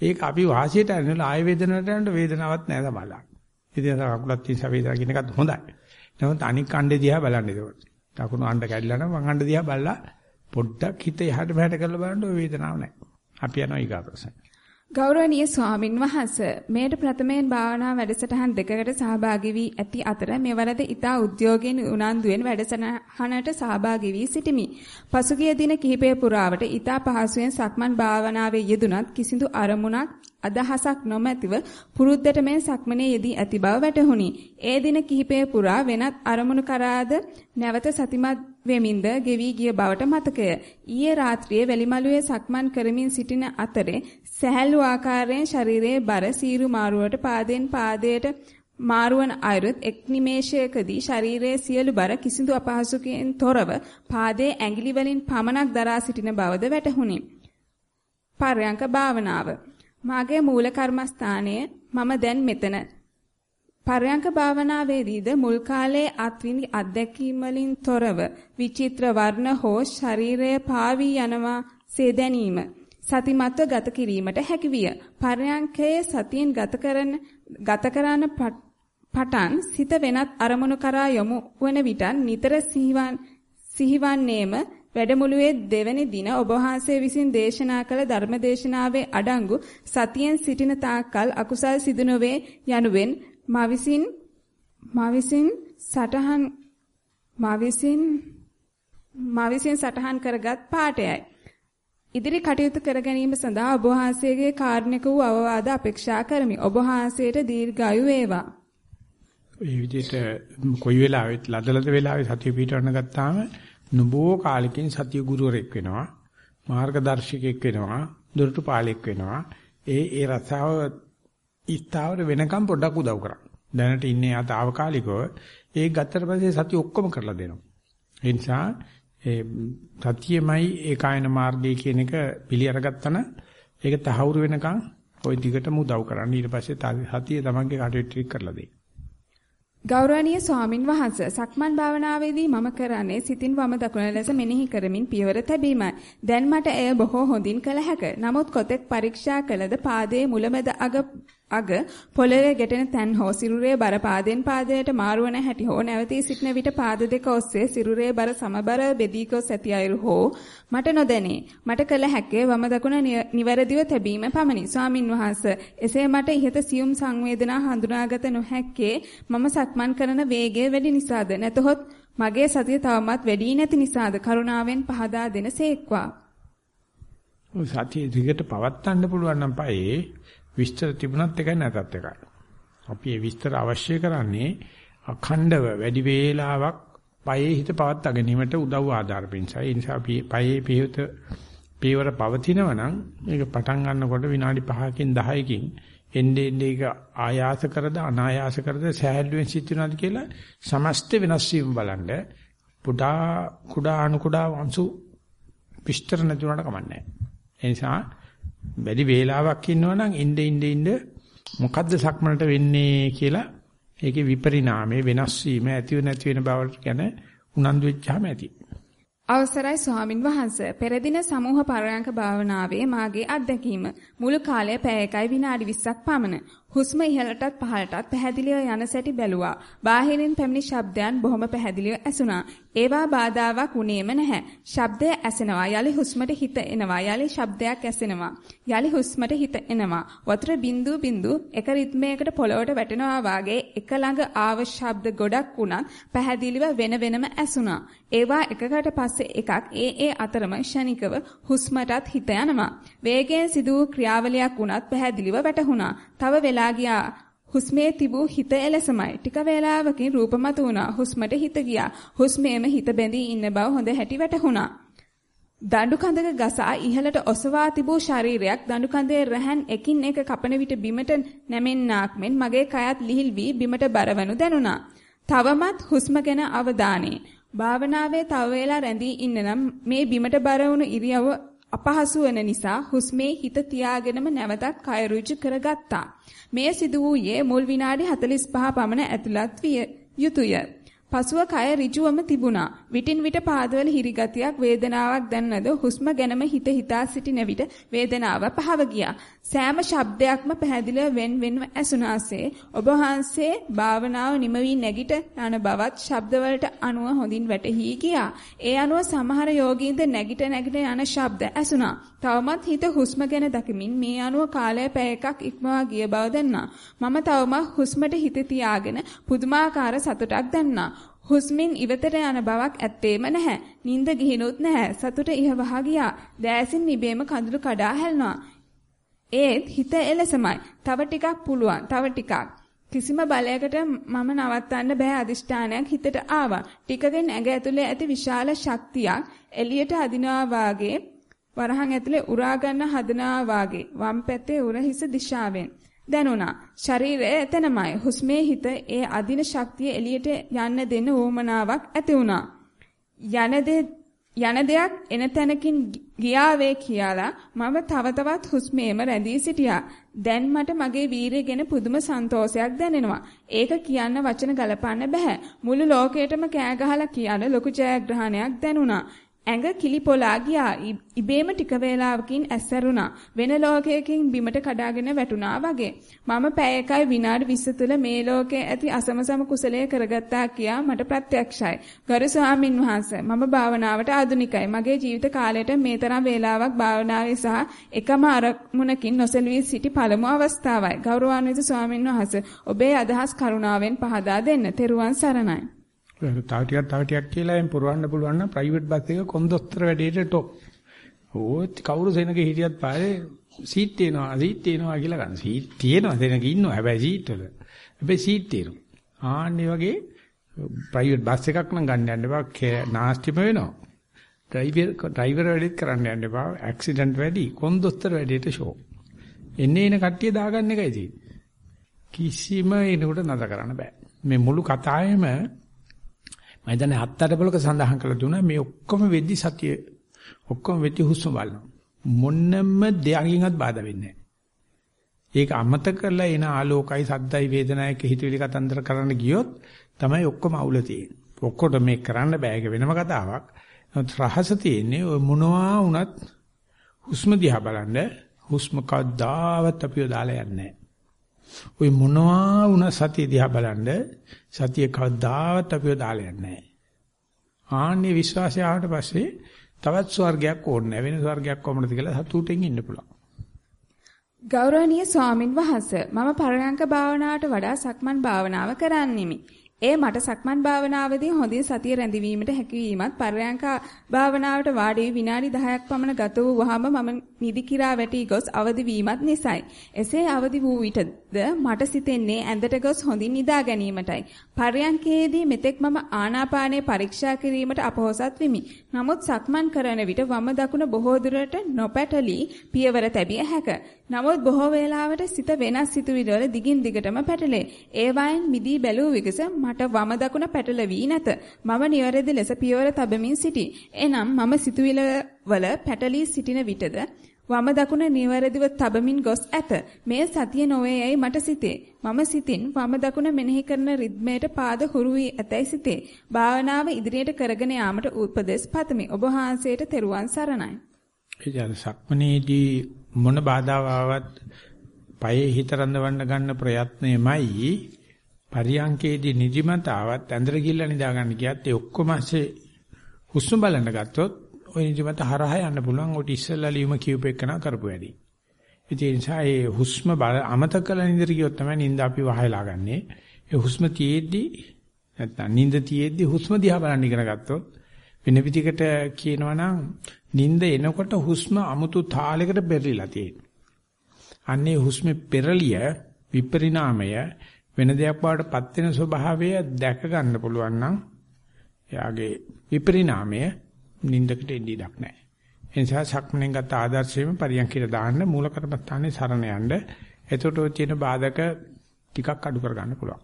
ඒක අපි වාසියට අරනලා ආය වේදනාවට යනකොට වේදනාවක් නැහැ තමයි. ඉතින් අර කකුලක් තියෙන වේදනාව කියන එකත් හොඳයි. නමුත් අනික් අණ්ඩේ දිහා බලන්න ඒකට. දකුණු අණ්ඩ කැඩිලා නම් වම් අණ්ඩ දිහා බලලා පොඩ්ඩක් හිත එහාට මෙහාට කරලා බලන්න ওই වේදනාවක් නැහැ. අපි යනවා ඊගා ප්‍රශ්න. ගෞරවනීය ස්වාමින් වහන්සේ මේට ප්‍රථමයෙන් භාවනා වැඩසටහන් දෙකකට සහභාගී වී ඇති අතර මෙවරද ඊතා උද්‍යෝගයෙන් උනන්දුවෙන් වැඩසටහනට සහභාගී වී සිටිමි. පසුගිය දින කිහිපය පුරාවට ඊතා පහසුවෙන් සක්මන් භාවනාවේ යෙදුනත් කිසිදු අරමුණක් අදහසක් නොමැතිව පුරුද්දට මෙන් සක්මනේ යෙදී ඇති බව වැටහුණි. ඒ දින කිහිපය පුරා වෙනත් අරමුණු කරාද නැවත සතිමත් වෙමින්ද ගෙවි ගිය බවට මතකය. ඊයේ රාත්‍රියේ වැලිමලුවේ සක්මන් කරමින් සිටින අතරේ සැහැල්ලු ආකාරයෙන් ශරීරයේ බර සීරු මාරුවට පාදයෙන් පාදයට මාරුවන අයුරුත් එක් නිමේෂයකදී ශරීරයේ සියලු බර කිසිදු අපහසුකයෙන් තොරව පාදයේ ඇඟිලි වලින් පමණක් දරා සිටින බවද වැටහුණි. පර්යංක භාවනාව මාගේ මූල කර්මස්ථානය මම දැන් මෙතන. පරයන්ක භාවනාවේදීද මුල් කාලයේ අත්විඳි අත්දැකීම් වලින් තොරව විචිත්‍ර වර්ණ හෝ ශරීරය පාවී යනවා සේ දැනීම සතිමත්ව ගත කිරීමට හැකිවිය. පරයන්කයේ සතියෙන් ගත කරන ගත කරන පටන් සිත වෙනත් අරමුණු කරා යොමු වන විට නිතර සිහිවන් සිහිවන්නේම වැඩමුළුවේ දෙවැනි දින ඔබ වහන්සේ විසින් දේශනා කළ ධර්මදේශනාවේ අඩංගු සතියෙන් සිටින තාක්කල් අකුසල් සිදු නොවේ යනුවෙන් මා විසින් මා විසින් සටහන් මා විසින් මා විසින් සටහන් කරගත් පාඩයයි. ඉදිරි කටයුතු කර ගැනීම සඳහා ඔබ වහන්සේගේ කාර්නික වූ අවවාද අපේක්ෂා කරමි. ඔබ වහන්සේට දීර්ඝායු වේවා. මේ විදිහට කොයි වෙලාවෙත් ලදලද වෙලාවේ සතිය පිටවන්න ගත්තාම නුබෝ කාලෙකින් සතිය ගුරුවරෙක් වෙනවා මාර්ගදර්ශකෙක් වෙනවා දොරටු පාලෙක් වෙනවා ඒ ඒ රසාව ස්ථාවර වෙනකම් පොඩ්ඩක් උදව් කරා. දැනට ඉන්නේ ආතාවකාලිකව ඒ ගත්තට පස්සේ සතිය ඔක්කොම කරලා දෙනවා. ඒ නිසා ඒ සතියමයි ඒ කායන මාර්ගය කියන එක පිළි අරගත්තන ඒක තහවුරු වෙනකම් ওই දිගටම උදව් කරන්න ඊට පස්සේ සතිය තමන්ගේ කටයුතු කරලා දෙයි. ගෞරවනීය ස්වාමින් වහන්සේ සක්මන් භාවනාවේදී මම කරන්නේ සිතින් වම දකුණ ලෙස මෙනෙහි කරමින් පියවර තැබීමයි. දැන් මට එය බොහෝ හොඳින් කළ හැක. නමුත් කොතෙක් පරීක්ෂා කළද පාදයේ මුලමැද අග අග පොළවේ ගැටෙන තැන් හෝ සිරුරේ බර පාදෙන් පාදයට මාරුවන හැටි හෝ නැවතී සිටින විට පාද දෙක ඔස්සේ සිරුරේ බර සමබර බෙදී ගොස් ඇති අයුරු හෝ මට නොදැනේ. මට කළ හැක්කේ වම දකුණ නිවැරදිව තැබීම පමණි. ස්වාමින් වහන්සේ එසේ මට ඉහත සියුම් සංවේදනා හඳුනාගත නොහැක්කේ මම සක්මන් කරන වේගය වැඩි නිසාද නැතහොත් මගේ සතිය තවමත් වැඩි නැති නිසාද කරුණාවෙන් පහදා දෙනසේක්වා. සතිය දිගට පවත්වන්න පුළුවන් නම් පයේ විස්තර තිබුණත් එකයි නැතත් එකයි. අපි මේ විස්තර අවශ්‍ය කරන්නේ අඛණ්ඩව වැඩි වේලාවක් පයේ හිත පවත්වා ගැනීමට උදව් ආධාර පිණිසයි. ඒ නිසා අපි පයේ පියවත පියවර පවතිනවා නම් මේක පටන් ගන්නකොට විනාඩි 5කින් 10කින් එන්නේ එන්නේ ඒක ආයාස කරද අනායාස කරද සෑහලුවෙන් සිටිනවද කියලා සමස්ත වෙනස් වීම බලන්න පුඩා කුඩා අණු කුඩා අංශු විස්තර නැතුණට කමන්නේ නැහැ. ඒ නිසා වැඩි වේලාවක් ඉන්නවනම් ඉnde ඉnde ඉnde මොකද්ද සක්මනට වෙන්නේ කියලා ඒකේ විපරිණාමය වෙනස් වීම ඇතිව නැති වෙන බවට ගැන උනන්දු වෙච්චාම ඇති. අවසරයි ස්වාමින් වහන්ස පෙර දින සමූහ පරයන්ක භාවනාවේ මාගේ අත්දැකීම මුළු කාලය පැය එකයි විනාඩි 20ක් පමණ හුස්ම ඉහළටත් පහළටත් පැහැදිලිව යන සැටි බැලුවා. බාහිරින් පැමිණි ශබ්දයන් බොහොම පැහැදිලිව ඇසුණා. ඒවා බාධාවක් වුණේම නැහැ. ශබ්දය ඇසෙනවා. යලි හුස්මට හිත එනවා. යලි ශබ්දයක් ඇසෙනවා. යලි හුස්මට හිත එනවා. වතුර බින්දු බින්දු එක රිද්මයකට පොළොවට වැටෙනවා වාගේ එක ළඟ ආව ශබ්ද ගොඩක් වුණත් පැහැදිලිව වෙන වෙනම ඇසුණා. ඒවා එකකට පස්සේ එකක් ඒ ඒ අතරම ෂණිකව හුස්මටත් හිත යනවා. වේගයෙන් සිදු වූ ක්‍රියාවලියක් වුණත් පැහැදිලිව වැටහුණා. තව වෙලා වෙලා ගියා. හුස්මේ තිබූ හිත එලෙසමයි. ටික වේලාවකින් රූපමතු වුණා. හුස්මට හිත ගියා. හුස්මේම හිත බැඳී ඉන්න බව හොඳ හැටි වැටහුණා. දඬු කඳක ගසා ඉහළට ඔසවා තිබූ ශරීරයක් දඬු කඳේ රැහන් එකින් එක කපන විට බිමට නැමෙන්නාක් මෙන් මගේ කයත් ලිහිල් වී බිමට බරවනු දැනුණා. තවමත් හුස්ම ගැන අවධානයේ. භාවනාවේ තව වේලා රැඳී ඉන්න නම් මේ බිමට බර වුණු ඉරියව අපහසු වෙන නිසා හුස්මේ හිත තියාගෙනම නැවතත් කය ඍජු කරගත්තා. මෙය සිදු වූයේ මුල් විනාඩි 45 පමණ ඇතුළත් විය යුතුය. පසුව කය ඍජුවම තිබුණා. විටින් විට පාදවල හිරිගතියක් වේදනාවක් දැන්නද හුස්ම ගැනම හිත හිතා සිටින විට වේදනාව පහව ගියා. සෑම ශබ්දයක්ම පැහැදිලිව wen wenව ඇසුණාසේ ඔබ වහන්සේ භාවනාව නිම වී නැගිට යන බවත් ශබ්දවලට අනුව හොඳින් වැටහි ගියා. ඒ අනුව සමහර යෝගීන්ද නැගිට නැගිට යන ශබ්ද ඇසුණා. තවමත් හිත හුස්ම ගැන දකිමින් මේ අනුව කාලය පැය එකක් ඉක්මවා ගිය බව දැන්නා. මම තවම හුස්මට හිත තියාගෙන පුදුමාකාර සතුටක් දැන්නා. හුස්මින් ඉවතට යන බවක් ඇත්තේම නැහැ. නිින්ද ගිහිනුත් නැහැ. සතුට ඉහවහා ගියා. දෑසින් නිබේම කඳුළු කඩා හැලනවා. ඒත් හිත එලසමයි. තව ටිකක් පුළුවන්. තව ටිකක්. කිසිම බලයකට මම නවත්තන්න බෑ අදිෂ්ඨානයක් හිතට ආවා. ටිකකින් ඇඟ ඇතුලේ ඇති විශාල ශක්තියක් එළියට අදිනවා වාගේ වරහන් ඇතුලේ උරා ගන්න හදනවා වාගේ වම් පැත්තේ උරහිස දිශාවෙන් දැනුණා. ශරීරය එතනමයි. හුස්මේ හිත ඒ අදින ශක්තිය එළියට යන්න දෙන්න උවමනාවක් ඇති වුණා. යන දෙයක් එන තැනකින් ගියාවේ කියලා මම තව තවත් හුස්මේම රැඳී සිටියා. දැන් මට මගේ වීරිය ගැන පුදුම සන්තෝෂයක් දැනෙනවා. ඒක කියන්න වචන ගලපන්න බෑ. මුළු ලෝකයටම කෑ ගහලා කියන ලොකු ජයග්‍රහණයක් දැනුණා. ඇඟ කිලිපොලා ගියා. ඉබේම ටික වේලාවකින් ඇස්සරුණා. වෙන ලෝකයකින් බිමට කඩාගෙන වැටුණා වගේ. මම පැය එකයි විනාඩි 20 තුල මේ ලෝකයේ ඇති අසමසම කුසලයේ කරගත්තා කියා මට ප්‍රත්‍යක්ෂයි. ගරු ස්වාමින් වහන්සේ මම භාවනාවට ආධුනිකයි. මගේ ජීවිත කාලයට මේ තරම් වේලාවක් භාවනාවේ සහ එකම අරමුණකින් නොසෙලවි සිටි පළමු අවස්ථාවයි. ගෞරවාන්විත ස්වාමින් වහන්සේ ඔබේ අදහස් කරුණාවෙන් පහදා දෙන්න. තෙරුවන් සරණයි. තව ටිකක් තව ටිකක් කියලා එම් පුරවන්න පුළුවන් නම් ප්‍රයිවට් බස් එක කොන්දොස්තර වැඩේට টොප්. ඕත් කවුරු සෙනග හිටියත් පාරේ සීට් තියෙනවා සීට් තියෙනවා කියලා ගන්න. සීට් තියෙනවා සෙනග ඉන්නවා හැබැයි සීට් වල. හැබැයි සීට් තියෙනවා. ආන්නේ වගේ ප්‍රයිවට් බස් එකක් නම් ගන්න යන්න එපා නාස්තිම වෙනවා. ඩ්‍රයිවර් ඩ්‍රයිවර් වැඩිත් කරන්න යන්න එපා. ඇක්සිඩන්ට් වැඩි කොන්දොස්තර වැඩේට ෂෝ. එන්නේ එන කට්ටිය දාගන්න එකයි තියෙන්නේ. කිසිම එනකොට නතර කරන්න බෑ. මේ මුළු කතාවෙම මම හිතන්නේ හත් අට බලක සඳහන් කරලා දුන්නා මේ ඔක්කොම වෙද්දි සතිය ඔක්කොම වෙච්ච හුස්ම බලනවා. මොන්නම දෙයකින්වත් බාධා වෙන්නේ ඒක අමතක කරලා එන ආලෝකයි සද්දයි වේදනයි හිතවිලි කතන්දර කරන්න ගියොත් තමයි ඔක්කොම අවුල තියෙන්නේ. ඔක්කොට මේ කරන්න බෑ ඒක වෙනම කතාවක්. නමුත් රහස තියෙන්නේ ඔය මොනවා වුණත් හුස්ම දිහා බලන්න හුස්ම කවදාවත් අපිව දාලා යන්නේ නැහැ. ওই මොනවා වුණ සතිය දිහා බලන්න සතිය කවදාවත් අපිව දාලා යන්නේ නැහැ. ආන්නේ විශ්වාසය ආවට පස්සේ තවත් ස්වර්ගයක් ඕනේ නැහැ. වෙන ස්වර්ගයක් කොහොමද කියලා සතුටින් ඉන්න පුළුවන්. ගෞරවනීය ස්වාමින් වහන්සේ මම පරයන්ක භාවනාවට වඩා සක්මන් භාවනාව කරන්නෙමි. ඒ මට සක්මන් භාවනාවේදී හොඳින් සතිය රැඳවීමට හැකියවීමත් පරයන්ක භාවනාවට වාඩි විනාඩි 10ක් පමණ ගත වූ වහම මම නිදි කිරා වැටි ගොස් අවදි වීමත් නිසයි. එසේ අවදි වූ විටද මට සිතෙන්නේ ඇඳට ගොස් හොඳින් නිදා ගැනීමටයි. පරයන්කේදී මෙතෙක් මම ආනාපානය පරීක්ෂා කිරීමට අපොහසත් වෙමි. නමුත් සක්මන් කරන විට වම දකුණ බොහෝ දුරට නොපැටලී පියවර තැබිය හැක. නමුත් බොහෝ වේලාවට සිත වෙනස් සිතුවිලි වල දිගින් දිගටම පැටලේ. ඒවායින් මිදී බැලූ විගස මට වම දකුණ පැටලවී නැත. මම නිවැරදි ලෙස පියවර තබමින් සිටි. එනම් මම සිතුවිලි වල පැටලී සිටින විටද වම දකුණ නිවැරදිව තබමින් ගොස් ඇත. මෙය සතිය නොවේයයි මට සිතේ. මම සිතින් වම දකුණ මෙනෙහි කරන රිද්මයට පාද හුරු වී ඇතැයි සිතේ. භාවනාව ඉදිරියට කරගෙන යාමට උපදෙස් පතමි. ඔබ වහන්සේට තෙරුවන් සරණයි. ඒ සක්මනේදී මොන බාධාව ආවත් පයේ හිත රඳවන්න ගන්න ප්‍රයත්නයමයි පරියංකේදී නිදිමත ආවත් ඇඳර ගිල්ල නිදා ගන්න කියත් ඒ ඔක්කොම ඇස්සේ හුස්ම බලන්න ගත්තොත් ওই නිදිමත හරහා යන්න පුළුවන්. ඔට ඉස්සෙල්ලා ලියුම කියූප එක්කන කරපු වැඩි. ඒ නිසා ඒ හුස්ම බල අමතක කරලා නින්දට ගියොත් තමයි නින්ද අපි වහයලා ගන්නෙ. ඒ හුස්ම තියේදී නැත්නම් නින්ද තියේදී හුස්ම දිහා බලන්න ඉගෙන ගත්තොත් වෙන විදිහකට කියනවා නම් නින්ද එනකොට හුස්ම අමුතු තාලයකට පෙරලිලා තියෙනවා. අන්නේ හුස්මේ පෙරලිය විපරිණාමය වෙන දෙයක් බවට පත් වෙන ස්වභාවය දැක ගන්න පුළුවන් නම් එයාගේ විපරිණාමය නින්දකට එන්නේ ඉඩක් නැහැ. ඒ නිසා සක්මණෙන් ගත්ත ආදර්ශයෙම පරියන්කිට දාන්න මූල කර්මස්ථානේ සරණ යන්න. එතකොට ඔය තියෙන බාධක ටිකක් අඩු කරගන්න පුළුවන්.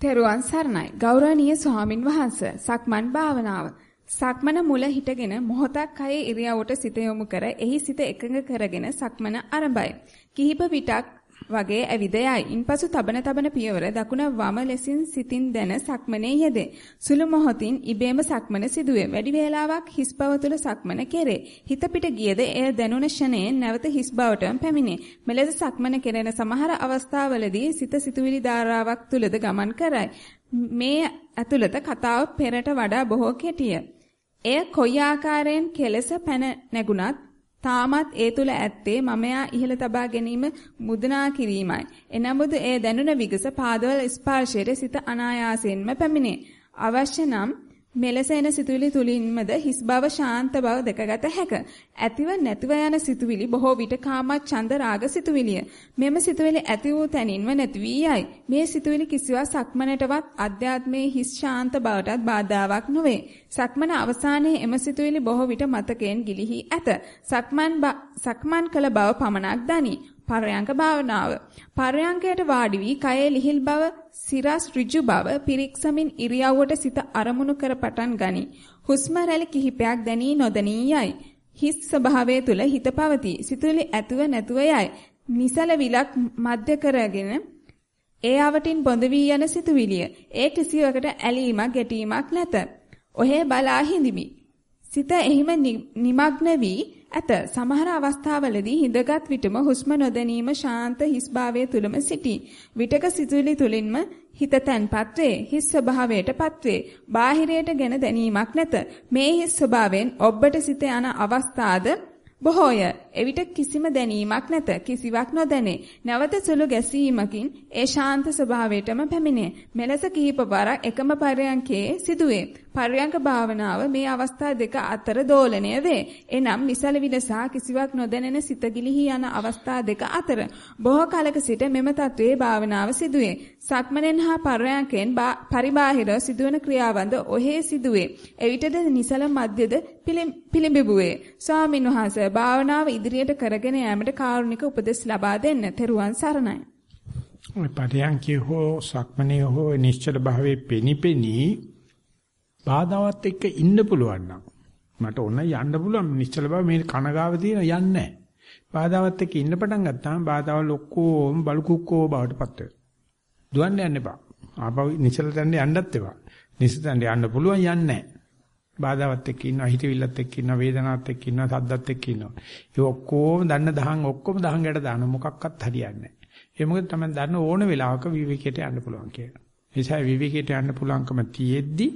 තෙරුවන් සරණයි. ගෞරවනීය ස්වාමින් වහන්සේ සක්මන් භාවනාව. සක්මන මුල හිටගෙන මොහොතක් කයේ ඉරියව්වට සිත යොමු කර එහි සිත එකඟ කරගෙන සක්මන ආරම්භයි. කිහිප විටක් වගේ ඇවිද යයි. ඉන්පසු තබන තබන පියවර දකුණ වම ලෙසින් සිතින් දැන සක්මනේ යෙදේ. සුළු මොහොතින් ඉබේම සක්මන සිදුවේ. වැඩි වේලාවක් හිස් බව තුල සක්මන කෙරේ. හිත පිට ගියද එය දැනුණ ෂණයෙන් නැවත හිස් බවටම පැමිණේ. මෙලෙස සක්මන කෙරෙන සමහර අවස්ථාවලදී සිත සිතුවිලි ධාරාවක් තුලද ගමන් කරයි. මේ ඇතුළත කතාව පෙරට වඩා බොහෝ කෙටිය. එය කොයි ආකාරයෙන් කෙලස පැන නැගුණත් තාමත් ඒ තුල ඇත්තේ මමයා ඉහළ තබා ගැනීම මුදනා කිරීමයි. එනමුද එය දැනුණ විගස පාදවල ස්පර්ශයේ සිත අනායාසයෙන්ම පැමිණේ. අවශ්‍ය නම් මෙලෙස එන සිතුවිලි තුලින්මද හිස් බව ශාන්ත බව දැකගත හැක. ඇතිව නැතිව යන සිතුවිලි බොහෝ විට කාමත් ඡන්ද රාග සිතුවිලිය. මෙම සිතුවිලි ඇති වූ තැනින්ම නැති වී යයි. මේ සිතුවිලි කිසිවක් සක්මනටවත් අධ්‍යාත්මයේ හිස් ශාන්ත බවටත් බාධාවක් නොවේ. සක්මන අවසානයේ එම සිතුවිලි බොහෝ විට මතකයෙන් ගිලිහි ඇත. සක්මන් සක්මන් කළ බව පමණක් දනි. පරයන්ක භාවනාව. පරයන්කයට වාඩි වී කයේ ලිහිල් බව, සිරස් ඍජු බව පිරික්සමින් ඉරියව්වට සිත අරමුණු කර පටන් ගනි. හුස්ම රැලි කිහිපයක් දැනී නොදැනී යයි. හිස් ස්වභාවය තුල හිත පවතී. සිතුවිලි ඇතුව නැතුව යයි. නිසල විලක් මැද්ද කරගෙන ඒ අවටින් බොඳ වී යන සිතුවිලිය. ඒ කිසිවකට ඇලීමක් ගැටීමක් නැත. ඔහේ බලා හිඳිමි. සිත එහිම නිමග්න වී ඇත. සමහර අවස්ථාවලදී හිඳගත් විටම හුස්ම නොදැනීම ශාන්ත හිස්භාවය තුලම සිටී. විටක සිතුවිලි තුලින්ම හිත තැන්පත් වේ. හිස් ස්වභාවයටපත් වේ. බාහිරයට ගෙන දැනීමක් නැත. මේ හිස් ස්වභාවයෙන් ඔබට සිත යන අවස්ථාද බොහෝය. එවිට කිසිම දැනීමක් නැත. කිසිවක් නොදැනේ. නැවත සුළු ගැසීමකින් ඒ ශාන්ත ස්වභාවයටම පැමිණේ. මෙලෙස කිහිප වරක් එකම පරයන්කේ සිදුවේ. පර්යංක භාවනාව මේ අවස්ථා දෙක අතර දෝලණය වේ. එනම් නිසල විලසා කිසිවක් නොදැනෙන සිත ගිලිහි යන අවස්ථා දෙක අතර බොහෝ කලක සිට මෙම තත්වයේ භාවනාව සිදුවේ. සක්මනෙන් හා පර්යංකෙන් පරිබාහිර සිදුවන ක්‍රියාවන්ද ඔහේ සිදුවේ. එවිටද නිසල මධ්‍යද පිළිඹුවේ. ස්වාමින් වහන්සේ භාවනාව ඉදිරියට කරගෙන යාමට කාරුණික උපදෙස් ලබා දෙන්න. තෙරුවන් සරණයි. ඔය පරියංකේ හෝ සක්මනේ හෝ නිශ්චල භාවයේ පෙනිපෙනී බාධාවත් එක්ක ඉන්න පුළුවන් නම් මට ඕන යන්න පුළුවන් නිශ්චල බව මේ කනගාව තියෙන යන්නේ නැහැ. බාධාවත් එක්ක ඉන්න පටන් ගත්තාම බාධාවල් ඔක්කොම බලුකුක්කෝ බවට පත් වෙනවා. දුවන්න යන්න එපා. ආපහු නිශ්චල තැන්න යන්නත් එපා. නිශ්චල තැන්න යන්න පුළුවන් යන්නේ නැහැ. බාධාවත් එක්ක ඉන්නවා හිතවිල්ලත් එක්ක ඉන්නවා වේදනාවත් එක්ක ඉන්නවා සද්දත් එක්ක ඉන්නවා. ඒ ඔක්කොම දන්න දහන් ඔක්කොම දහංගට දාන මොකක්වත් හරියන්නේ නැහැ. ඒ මොකද තමයි දන්න ඕන වෙලාවක විවිකයට යන්න පුළුවන් කියලා. ඒ නිසා විවිකයට යන්න පුළුවන්කම තියෙද්දි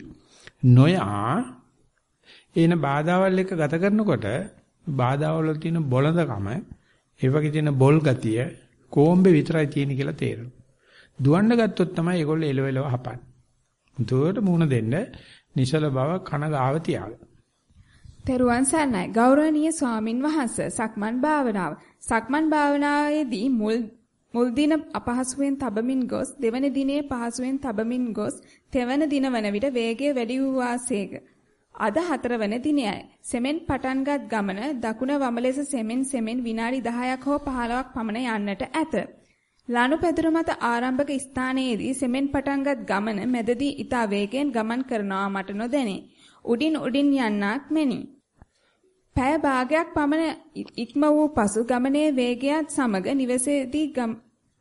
නොයා එන බාධාවල් එක්ක ගත කරනකොට බාධාවල තියෙන බොළඳකම ඒ වගේ තියෙන බොල් ගතිය කොම්බේ විතරයි තියෙන කියලා තේරෙනවා. දුවන්න ගත්තොත් තමයි ඒගොල්ලෝ එලවෙලව හපන්නේ. මුදුවට මුණ දෙන්න නිසල බව කන ගාව තියාගන්න. තෙරුවන් සරණයි ගෞරවනීය ස්වාමින් වහන්සේ සක්මන් භාවනාව සක්මන් භාවනාවේදී මුල් මුල් දින අපහසුවෙන් තබමින් ගොස් දෙවන දිනේ පහසුවෙන් තබමින් ගොස් තෙවන දින වන විට වේගය වැඩි වූ වාසයක. අද හතරවන දිනයයි. සෙමෙන් පටන්ගත් ගමන දකුණ වම ලෙස සෙමෙන් සෙමෙන් විනාඩි 10ක් හෝ 15ක් පමණ යන්නට ඇත. ලනු පැදුර මත ආරම්භක ස්ථානයේදී සෙමෙන් පටන්ගත් ගමන මැදදී ඊට වේගයෙන් ගමන් කරනවා මට නොදැනේ. උඩින් උඩින් යන්නක් මෙනි. පැය භාගයක් පමණ ඉක්ම වූ පසු ගමනේ වේගයත් සමග නිවසේදී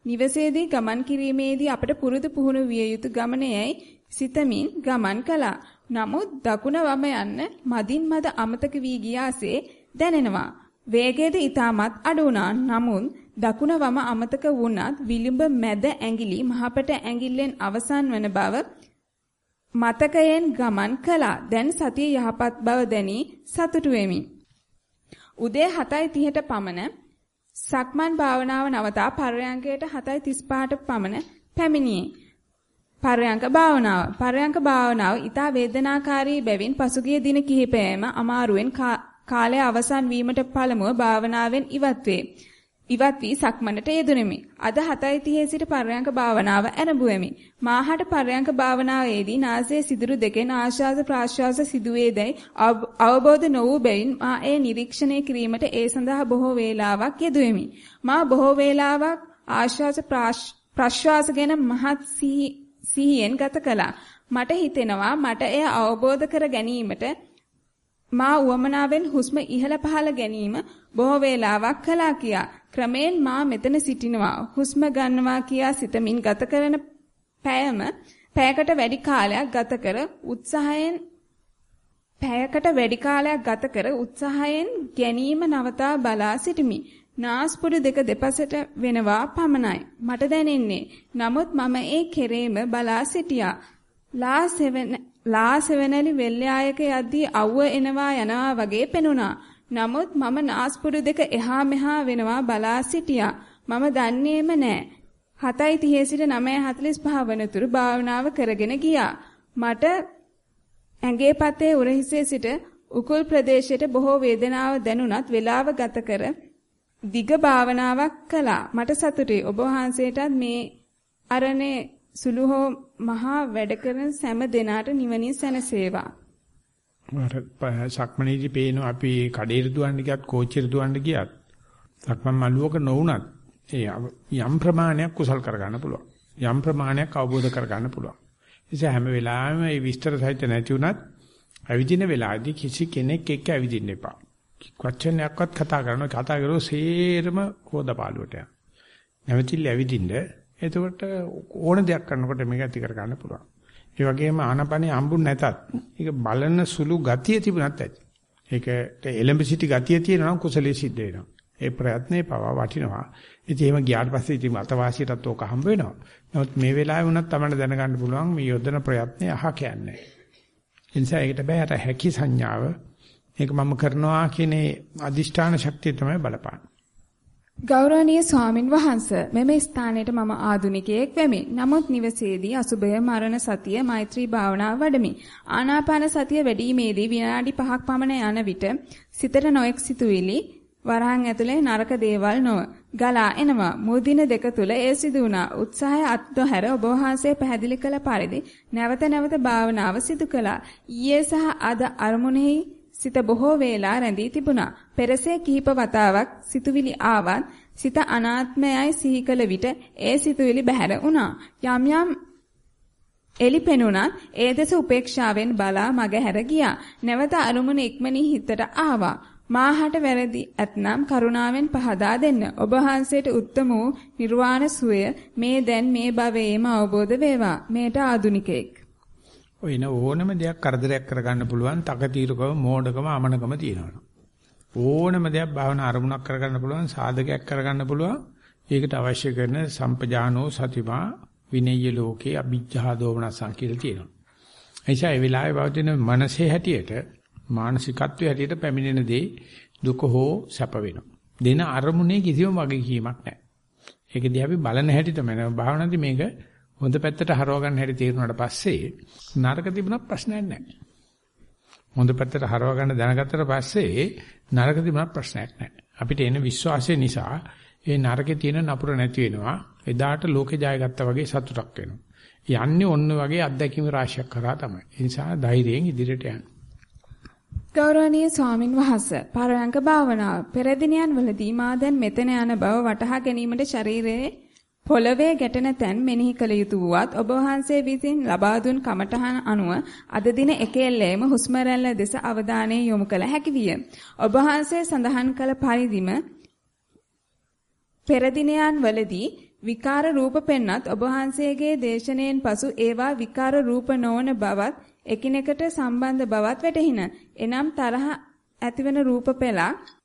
නිවසේදී ගමන් කිරීමේදී අපට පුරුදු පුහුණු විය යුතු ගමනේයි සිතමින් ගමන් කළා. නමුත් දකුණ වම යන්න මදින් මද අමතක වී ගියාසේ දැනෙනවා. වේගයද ඊටමත් අඩු වුණා. නමුත් දකුණ වම අමතක වුණත් විලිඹ මැද ඇඟිලි මහපට ඇඟිල්ලෙන් අවසන් වන බව මතකයෙන් ගමන් කළා. දැන් සතිය යහපත් බව දැනි සතුටු වෙමි. උදේ 7:30ට පමණ සක්මන් භාවනාව නවතා පර්යංකයට 7:35ට පමණ පැමිණියේ. පර්යංක භාවනාව. පර්යංක භාවනාව ඊට වේදනාකාරී බැවින් පසුගිය දින කිහිපයම අමාරුවෙන් කාලය අවසන් වීමට පළමුව භාවනාවෙන් ඉවත් වේ. ඉවත් වී සක්මනට යෙදුණෙමි. අද 7:30 සිට පර්යංක භාවනාව ආරම්භුවෙමි. මාහට පර්යංක භාවනාවේදී නාසයේ සිදුරු දෙකෙන් ආශ්වාස ප්‍රාශ්වාස සිදුවේදයි අවබෝධ නො වූ බැවින් මා ඒ නිරීක්ෂණය කිරීමට ඒ සඳහා බොහෝ වේලාවක් යෙදුවෙමි. මා බොහෝ වේලාවක් ආශ්වාස ප්‍රාශ්වාස ගැන මහත් සිහියෙන් ගත කළා. මට හිතෙනවා මට එය අවබෝධ කර ගැනීමට මා උවමනාවෙන් හුස්ම ඉහළ පහළ ගැනීම බොහෝ වේලාවක් කළා කියා. ක්‍රමෙන් මා මෙතන සිටිනවා. හුස්ම ගන්නවා කියා සිතමින් ගත කරන පැයම පැයකට වැඩි කාලයක් ගත කර උත්සාහයෙන් පැයකට වැඩි කාලයක් ගත කර උත්සාහයෙන් ගැනීම නවතා බලා සිටිමි. නාස්පුඩු දෙක දෙපසට වෙනවා පමණයි. මට දැනෙන්නේ. නමුත් මම ඒ කෙරේම බලා සිටියා. ලා සෙවන ලා සෙවනලි වෙල්යායක යද්දී අවුව එනවා යනවා වගේ පෙනුණා. නමුත් මම නාස්පුඩු දෙක එහා මෙහා වෙනවා බලා සිටියා. මම දන්නේම නෑ. 7:30 සිට 9:45 වනතුරු භාවනාව කරගෙන ගියා. මට ඇඟේ පතේ උරහිසේ සිට උකුල් ප්‍රදේශයට බොහෝ වේදනාව දැනුණත් වේලාව ගත කර දිග භාවනාවක් කළා. මට සතුටුයි. ඔබ වහන්සේටත් මේ අරණේ සුළු හෝ මහා වැඩ කරන සෑම දෙනාට නිවනින් සැනසේවා. අර සක්මණේදී පේන අපි කඩේට දුවන්න ගියත් කෝච්චියට දුවන්න ගියත් සක්මන් මළුවක නොවුනත් ඒ යම් ප්‍රමාණයක් කුසල් කරගන්න පුළුවන්. යම් ප්‍රමාණයක් අවබෝධ කරගන්න පුළුවන්. ඒ හැම වෙලාවෙම මේ විස්තර සහිත නැති වුණත් ඇවිදින වෙලාවේදී කිසි කෙනෙක් එක්ක ඇවිදින්න එපා. වචනයක්වත් කතා කරනවා කතා කරෝ සේරම කෝදපාලුවට යන. නැවතිල්ල ඇවිදින්න එතකොට ඕන දෙයක් කරනකොට මේක ඇති කර ගන්න පුළුවන්. ඒ වගේම ආනපනේ හම්බුනේ නැතත් ඒක බලන සුළු ගතිය තිබුණත් ඇති. ඒකට එලඹ සිටි ගතිය තියෙනවා නම් කුසලයේ සිද්ධ වෙනවා. ඒ ප්‍රයත්නේ පවා වටිනවා. ඉතින් එහෙම ගියාට පස්සේ ඉතින් අතවාසියටත් ඕක හම්බ වෙනවා. නමුත් මේ වෙලාවේ වුණත් තමයි දැනගන්න පුළුවන් මේ යොදන ප්‍රයත්නේ අහ කියන්නේ. ඒ නිසා ඒකට බෑ අර හැකි සංඥාව මේක මම කරනවා කියන අදිෂ්ඨාන ශක්තිය තමයි බලපාන්නේ. ගෞරවනීය ස්වාමින් වහන්සේ මෙම ස්ථානයේ මම ආදුනිකයෙක් වෙමි. නමුත් නිවසේදී අසුබය මරණ සතිය මෛත්‍රී භාවනාව වඩමි. ආනාපාන සතිය වැඩිීමේදී විනාඩි 5ක් පමණ යන විට සිතට නොඑක් සිතුවිලි වරහන් ඇතුලේ නරක දේවල් නොව ගලා එනවා. මුදින දෙක තුල ඒ සිදු වුණා. උත්සාහය අත්දොහැර ඔබ වහන්සේ පැහැදිලි කළ පරිදි නැවත නැවත භාවනාව සිදු කළා. ඊයේ සහ අද අරමුණෙහි සිත බොහෝ වේලා රැඳී තිබුණා. පෙරසේ කිහිප වතාවක් සිතුවිලි ආවත් සිත අනාත්මයයි සිහි කළ විට ඒ සිතුවිලි බැහැර වුණා. යම් යම් එලි පෙනුණත් ඒ දෙස උපේක්ෂාවෙන් බලා මගහැර ගියා. නැවත අරුමුණ ඉක්මනින් හිතට ආවා. මාහට වැරදි ඇතනම් කරුණාවෙන් පහදා දෙන්න. ඔබ වහන්සේට උත්තම වූ නිර්වාණ සුවය මේ දැන් මේ භවයේම අවබෝධ වේවා. මේට ආදුනිකෙක්. ඔය එන ඕනම දෙයක් කරදරයක් කරගන්න පුළුවන් තකතිරකම මෝඩකම අමනකම තියෙනවා. ඕනම දෙයක් භාවනා අරමුණක් කරගන්න පුළුවන් සාධකයක් කරගන්න පුළුවන්. ඒකට අවශ්‍ය කරන සම්පජානෝ සතිමා විනය්‍ය ලෝකේ අභිජ්ජා දෝමනසං කියලා තියෙනවා. එයිසා ඒ වෙලාවේ පවතින මනසේ හැටියට මානසිකත්වයේ හැටියට පැමිණෙන දේ දුක හෝ සැප වෙනවා. දෙන අරමුණේ කිසිම වගකීමක් නැහැ. ඒක දිහා අපි බලන හැටි තමයි භාවනාවේ මේක හොඳ පැත්තට හරව ගන්න හැටි තේරුණාට පස්සේ නරක තිබුණා ප්‍රශ්නයක් නැහැ. හොඳ පැත්තට හරව ගන්න දැනගත්තට පස්සේ නරක තිබුණා ප්‍රශ්නයක් නැහැ. අපිට එන විශ්වාසය නිසා ඒ නරකේ තියෙන නපුර නැති වෙනවා. එදාට ලෝකේ ජයගත්තා වගේ සතුටක් වෙනවා. යන්නේ ඔන්න වගේ අත්දැකීම් රාශියක් කරා තමයි. ඒ නිසා ධෛර්යයෙන් ඉදිරියට යන්න. ගෞරවනීය ස්වාමින් වහන්සේ පරයන්ක භාවනාව පෙර දිනයන් වලදී මා දැන් මෙතන යන බව වටහා ගැනීමට ශරීරයේ පොළවේ ගැටෙන තැන් මෙනෙහි කළ යුතු වුවත් ඔබ වහන්සේ විසින් ලබා දුන් කමඨහන අනුව අද දින එකෙල්ලේම හුස්ම දෙස අවධානය යොමු කළ හැකි විය. ඔබ වහන්සේ සඳහන් කළ පරිදිම පෙර දිනයන් වලදී විකාර රූප පෙන්වත් ඔබ වහන්සේගේ දේශනෙන් පසු ඒවා විකාර රූප නොවන බවත් එකිනෙකට සම්බන්ධ බවත් වැටහින. එනම් තරහ ඇතිවන රූප පෙළක්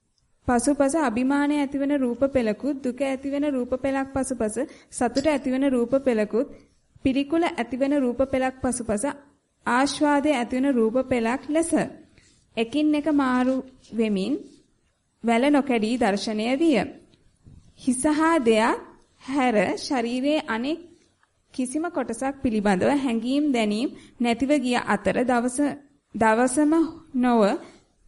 පසුපස අභිමානය ඇතිවන රූප පෙළකුත් දුක ඇතිවන රූප පෙළක් පසුපස සතුට ඇතිවන රූප පෙළකුත් පිරිකුල ඇතිවන රූප පෙළක් පසුපස ආස්වාදයේ ඇතිවන රූප පෙළක් ලෙස එකින් එක මාරු වෙමින් වැල නොකඩී දර්ශනය විය. හිසහා දෙයක් හැර ශරීරයේ අනෙක් කිසිම කොටසක් පිළිබඳව හැඟීම් දැනීම් නැතිව ගිය අතර දවස දවසම නොව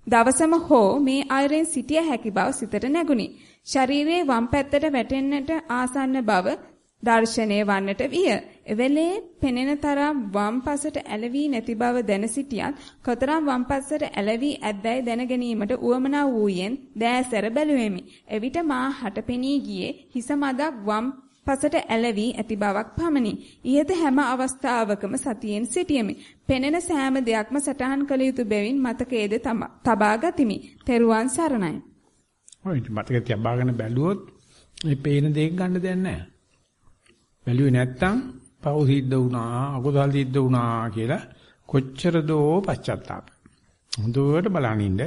දවසම හෝ මේ අයරෙන් සිටිය හැකි බව සිතට නැගුණි. ශරීරයේ වම් පැත්තට වැටෙන්නට ආසන්න බව දර්ශනය වන්නට විය. එවෙලේ පෙනෙන තරම් වම් පසට ඇලවි නැති බව දැන සිටියත් කොතරම් වම් පසට ඇලවි ඇද්දැයි දැන ගැනීමට උවමනා වූයෙන් දෑසැර බැලුවෙමි. එවිට මා හට පෙනී ගියේ හිස මදක් වම් පසට ඇලවි ඇති බවක් පමණි. ඊට හැම අවස්ථාවකම සතියෙන් සිටියෙමි. පෙනෙන සෑම දෙයක්ම සටහන් කළ යුතු බැවින් මතකයේද තබා ගතිමි. තෙරුවන් සරණයි. ඔය මතකයේ තියාගෙන බැලුවොත් මේ පේන දෙයක් ගන්න දෙයක් නැහැ. බැලුවේ නැත්තම් පව් සිද්ධ වුණා, අකුසල් සිද්ධ වුණා කියලා කොච්චර දෝ පශ්චාත්තාප. හොඳට බලනින්න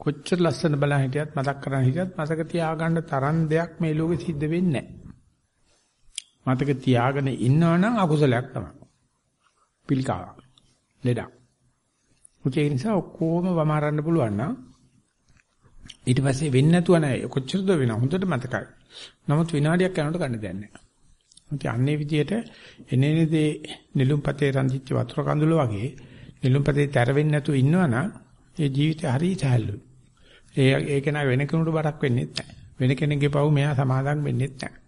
කොච්චර ලස්සන බලන් හිටියත් මතක් කරන් හිටියත් මතක තියාගන්න තරම් දෙයක් මේ ලෝකෙ සිද්ධ වෙන්නේ නැහැ. මතක තියාගෙන ඉන්නවනම් අකුසලයක් තමයි. පිළිකාවක්. ලෙඩක්. ඒ නිසා ඔක්කොම වමාරන්න පුළුවන් නම් ඊට පස්සේ වෙන්නේ නැතුව නැහැ. කොච්චරද වෙනව හොඳට මතකයි. නමුත් විනාඩියක් යනකොට ගන්න දෙයක් නැහැ. මොකද අන්නේ විදියට එනේනේදී නිලුම්පතේ රඳිච්ච වතුර කඳුල වගේ නිලුම්පතේ තැර වෙන්නේ නැතුව ඉන්නවනම් ඒ ජීවිතය හරි සහැල්ලුයි. ඒ ඒක නා වෙන කෙනෙකුට බරක් වෙන්නේ නැහැ. වෙන කෙනෙක්ගේ පව් මෙයා සමාදම් වෙන්නේ නැහැ.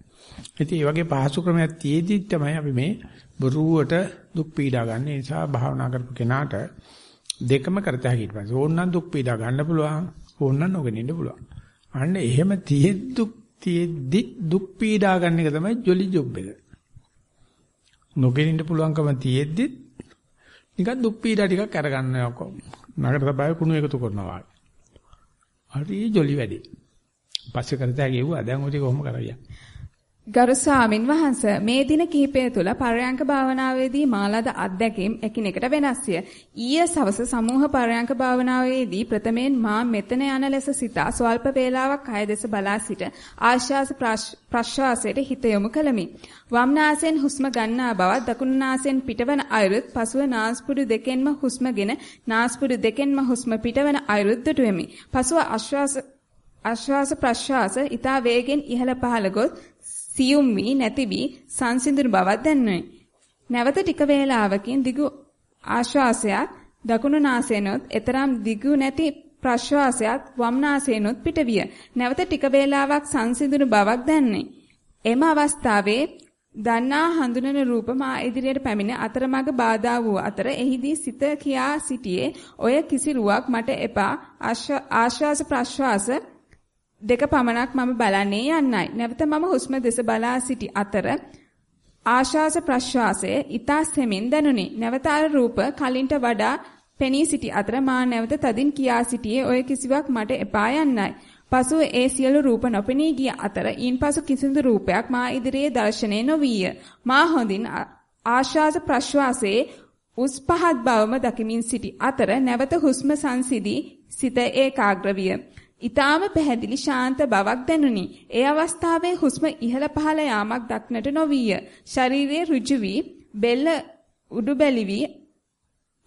ඉතින් මේ වගේ පහසු ක්‍රමයක් තියේදී තමයි අපි මේ බොරුවට දුක් පීඩා ගන්න. ඒ නිසා භාවනා කරපු කෙනාට දෙකම කරත හැකි ඊට පස්සේ ඕනනම් දුක් පීඩා ගන්න පුළුවන්. ඕනනම් නොගෙනින්න පුළුවන්. අන්න එහෙම තියෙද්දු තියෙද්දි දුක් පීඩා ගන්න එක තමයි ජොලි ජොබ් එක. නොගෙනින්න පුළුවන්කම තියෙද්දි නිකන් දුක් පීඩා ටිකක් අරගන්න යකෝ. නගර සභාවේ කුණු එකතු කරනවා. හරි ජොලි වැඩි. පස්සේ කරත හැකි වුණා. දැන් ඔය ටික කොහොම කරගියා. ගරු ස්වාමින් වහන්ස මේ දින කිහිපය තුළ පරයන්ක භාවනාවේදී මාලද අත්දැකීම් එකිනෙකට වෙනස්ය. ඊයේ සවස සමූහ පරයන්ක භාවනාවේදී ප්‍රථමයෙන් මා මෙතන යන ලෙස සිතා ස්වල්ප වේලාවක් කය දෙස බලා සිට ආශ්වාස ප්‍රශ්වාසයට හිත යොමු කළමි. වම් නාසයෙන් හුස්ම ගන්නා බවත් දකුණු නාසයෙන් පිටවන අයුරුත් පසුව නාස්පුඩු දෙකෙන්ම හුස්මගෙන නාස්පුඩු දෙකෙන්ම හුස්ම පිටවන අයුරුත් දුටුවෙමි. පසුව ආශ්වාස ආශ්වාස ප්‍රශ්වාස ඊතා වේගෙන් ඉහළ පහළ ගොස් සියුම් වී නැති වී සංසිඳුණු බවක් දැනුනි. නැවත ටික වේලාවකින් දිගු ආශ්වාසයත් දකුණු නාසයෙන්ොත් එතරම් දිගු නැති ප්‍රශ්වාසයත් වම් නාසයෙන්ොත් පිටවිය. නැවත ටික වේලාවක් සංසිඳුණු බවක් දැනුනි. එම අවස්ථාවේ දන්නා හඳුනන රූප මා ඉදිරියට පැමිණ අතරමඟ බාධා වූ අතර එහිදී සිත කියා සිටියේ ඔය කිසි රුවක් මට එපා ආශ්වාස ප්‍රශ්වාස දෙක පමණක් මම බලන්නේ යන්නයි. නැවත මම හුස්ම දෙස බලා සිටි අතර ආශාස ප්‍රශ්වාසයේ ඊතා සෙමින් දැනුනි. නැවත අර රූප කලින්ට වඩා පෙනී සිටි අතර මා නැවත තදින් කියා සිටියේ ඔය කිසිවක් මට එපා යන්නයි. පසුව ඒ සියලු රූප නොපෙනී ගිය අතර ඊන්පසු කිසිදු රූපයක් මා ඉදිරියේ දැర్శණය නොවිය. මා හොඳින් ආශාස ප්‍රශ්වාසයේ උස් පහත් බවම දකිමින් සිටි අතර නැවත හුස්ම සංසිදී සිත ඒකාග්‍ර විය. ඊටාම පැහැදිලි ශාන්ත බවක් දැනුනි. ඒ අවස්ථාවේ හුස්ම ඉහළ පහළ යාමක් දක්නට නොවිය. ශරීරයේ ඍජු වී බෙල්ල උඩු බැලි වී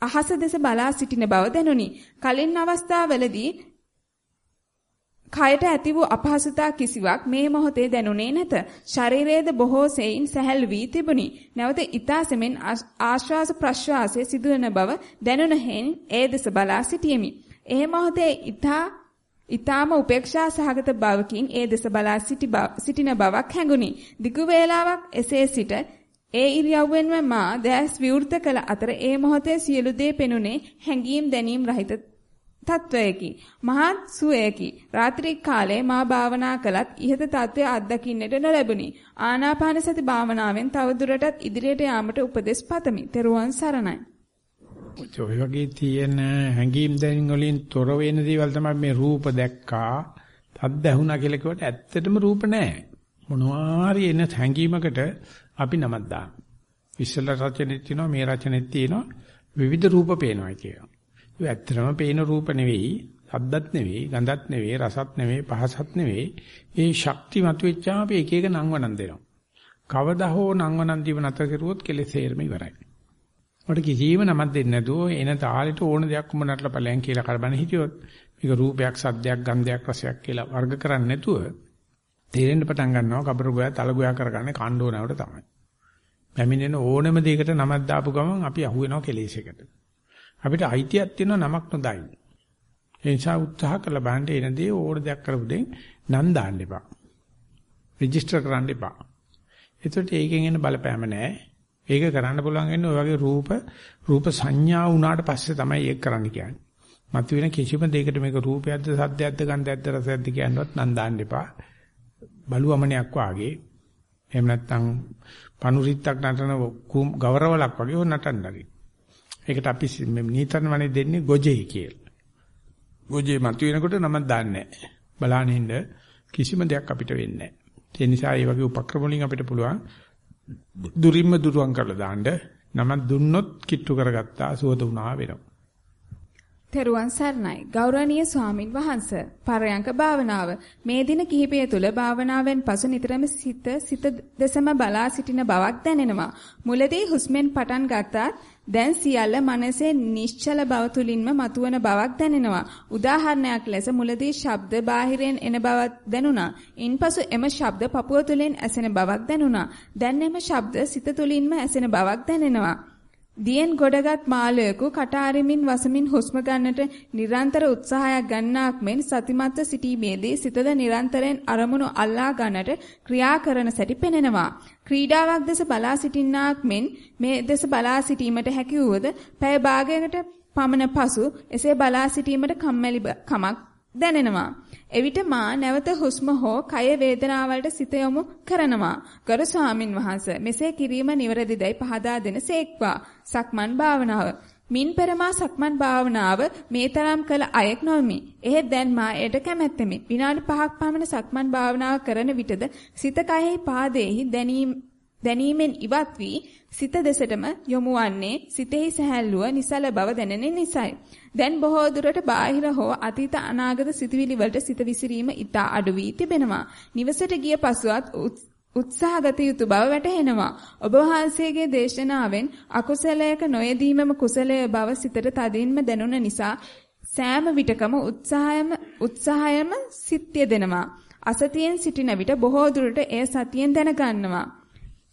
අහස දෙස බලා සිටින බව දැනුනි. කලින් අවස්ථාවවලදී කයට ඇති වූ අපහසුතා කිසිවක් මේ මොහොතේ දැනුනේ නැත. ශරීරයේද බොහෝ සෙයින් සැහැල් වී තිබුණි. නැවත ඊතා සෙමෙන් ආශ්වාස ප්‍රශ්වාසයේ සිදුවන බව දැනුන හේන් ඒ දෙස බලා සිටියෙමි. ඒ මොහොතේ ඊතා ඊටාම උපේක්ෂා සහගත බවකින් ඒ දෙස බලා සිටින බවක් හැඟුනි. දිගු වේලාවක් එසේ සිට ඒ ඉරියව්වෙන්ම මා දැස් විවෘත කළ අතර ඒ මොහොතේ සියලු දේ පෙනුනේ හැඟීම් දැනීම් රහිත තත්වයකි. මහත් සුවයකි. රාත්‍රී කාලයේ මා භාවනා කළත් ඉහත තත්වය අත්දකින්නට නොලැබුණි. ආනාපාන සති භාවනාවෙන් තවදුරටත් ඉදිරියට යාමට උපදෙස් පතමි. ත්වන් සරණයි. ඔය වගේ තියෙන හැඟීම් දැනීම් වලින් තොර වෙන දේවල් තමයි මේ රූප දැක්කා, තද්ද ඇහුණා කියලා කිව්වට ඇත්තටම රූප නැහැ. මොනවාරි එන හැඟීමකට අපි නමක් දාන. ඉස්සල රචනෙත් තියෙනවා මේ රචනෙත් තියෙනවා විවිධ රූප පේනවා කියනවා. ඒ ඇත්තටම පේන රූප නෙවෙයි, සද්දත් නෙවෙයි, ගඳත් නෙවෙයි, රසත් නෙවෙයි, පහසත් නෙවෙයි. ඒ ශක්ති මතුවෙච්චාම අපි එක එක නංවනන් දෙනවා. කවදා හෝ නංවනන් දීව නැතර කරුවොත් කෙලෙස් හේරම ඉවරයි. මට කිසිම නමක් දෙන්නේ නැතුව එන තාලෙට ඕන දෙයක් උඹ නටලා ඵලයන් කියලා කරබන හිටියොත් මේක රූපයක්, සද්දයක්, ගන්ධයක්, රසයක් කියලා වර්ග කරන්නේ නැතුව තේරෙන්න පටන් ගන්නවා කබර ගෝයා තල ගෝයා කරගන්නේ කණ්ඩෝ නැවට තමයි. පැමිණෙන ඕනම දෙයකට නමක් දාපු ගමන් අපි අහු වෙනවා කෙලෙසයකට. අපිට අයිතියක් තියෙනවා නමක් නොදයි. ඒ නිසා උත්සාහ කරලා බලන්න එන දේ ඕන දෙයක් කරපු දෙයින් නම් දාන්න එපා. රෙජිස්ටර් කරන්න එපා. එතකොට ඒකෙන් එන බලපෑම නැහැ. ඒක කරන්න පුළුවන් වෙන්නේ ඔය වගේ රූප රූප සංඥා වුණාට පස්සේ තමයි ඒක කරන්න කියන්නේ. මතුවෙන කිසිම දෙයකට මේක රූපයක්ද සද්දයක්ද ගන්ධයක්ද රසයක්ද කියනවත් නම් දාන්න එපා. බලුවමනයක් වාගේ එහෙම නැත්නම් පනුරිත්තක් නටන ගවරවලක් වගේ ඕන නටන්නරි. ඒකට අපි නීතන වනේ දෙන්නේ ගොජේ කියලා. ගොජේ මතුවෙනකොට නමක් දාන්නේ නැහැ. බලානින්න කිසිම දෙයක් අපිට වෙන්නේ නැහැ. ඒ නිසා මේ වගේ උපක්‍රම වලින් අපිට පුළුවන් දුරින්ම දුරුවන් කරලා දාන්න. නමක් දුන්නොත් කිට්ටු කරගත්තා සුවද වුණා වෙනවා. තෙරුවන් සරණයි. ගෞරවනීය ස්වාමින් වහන්සේ පරයන්ක භාවනාව. මේ දින කිහිපය තුල භාවනාවෙන් පසු නිතරම සිත සිත දෙසම බලා සිටින බවක් දැනෙනවා. මුලදී හුස්මෙන් පටන් ගත්තත් දැන් සියල්ල මනසේ නිශ්චල බව තුලින්ම මතුවන බවක් දැනෙනවා. උදාහරණයක් ලෙස මුලදී ශබ්ද බාහිරෙන් එන බවක් දැනුණා. ඉන්පසු එම ශබ්ද පපුව තුලින් ඇසෙන බවක් දැනුණා. දැන් එම ශබ්ද සිත තුලින්ම ඇසෙන බවක් දැනෙනවා. දියෙන් ගොඩගත් මාළයෙකු කටාරිමින් වසමින් හුස්ම ගන්නට නිරන්තර උත්සාහයක් ගන්නාක් මෙන් සතිමත්ව සිටීමේදී සිතද නිරන්තරයෙන් අරමුණු අල්ලා ගන්නට ක්‍රියා කරන සැටි පෙනෙනවා. ක්‍රීඩාවක් දෙස බලා සිටින්නාක් මෙන් මේ දෙස බලා සිටීමට හැකි වූද පැය භාගයකට පමණ පසු එසේ බලා සිටීමට කම්මැලි කමක් දැනෙනවා. එවිට මා නැවත හුස්ම හෝ කය වේදනාවලට සිත යොමු කරනවා. ගරු ස්වාමින් වහන්සේ මෙසේ කිරීම නිවැරදිදයි පහදා දෙන සේක්වා. සක්මන් භාවනාව. මින් පෙර මා සක්මන් භාවනාව මේ තරම් කළ අයෙක් නොමි. එහෙත් දැන් මා එයට කැමැත්තෙමි. විනාඩි 5ක් පමණ සක්මන් භාවනාව කරන විටද සිත කයෙහි පාදයේහි දැනීම දැනීමෙන් ඉවත් වී සිත දෙසටම යොමු වන්නේ සිතෙහි සැහැල්ලුව නිසල බව දැනෙන නිසයි. දැන් බොහෝ දුරට බාහිර හෝ අතීත අනාගත සිතුවිලි වලට සිත විසිරීම ඉතා අඩු වී තිබෙනවා. නිවසට ගිය පසුවත් උත්සාහගත යුතු බව වැටහෙනවා. ඔබ වහන්සේගේ දේශනාවෙන් අකුසලයක නොයෙදීමම කුසලයේ බව සිතට තදින්ම දැනුන නිසා සෑම විටකම උත්සාහයම උත්සාහයම සිත්ය දෙනවා. අසතියෙන් සිටින විට බොහෝ දුරට එය සතියෙන් දැනගන්නවා.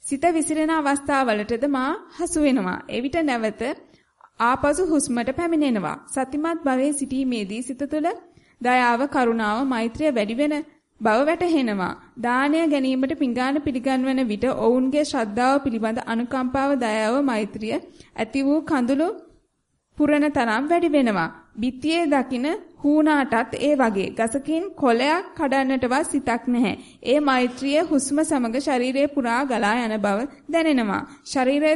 සිත විසිරෙන අවස්ථාවලටද මා හසු වෙනවා. එවිට නැවත ආපසු හුස්මට පැමිණෙනවා. සතිමත් භවයේ සිටීමේදී සිත තුළ දයාව, කරුණාව, මෛත්‍රිය වැඩි වෙන බව වැටහෙනවා. දානය ගැනීමට පිඟාන පිළිගන්වන විට ඔවුන්ගේ ශ්‍රද්ධාව පිළිබඳ අනුකම්පාව, දයාව, මෛත්‍රිය ඇති වූ කඳුළු පුරණ තරම් වැඩි වෙනවා. බිත්තියේ දකින හූනාටත් ඒ වගේ ගසකින් කොළයක් කඩන්නටවත් සිතක් නැහැ. ඒ මෛත්‍රිය හුස්ම සමග ශරීරයේ පුරා ගලා යන බව දැනෙනවා. ශරීරය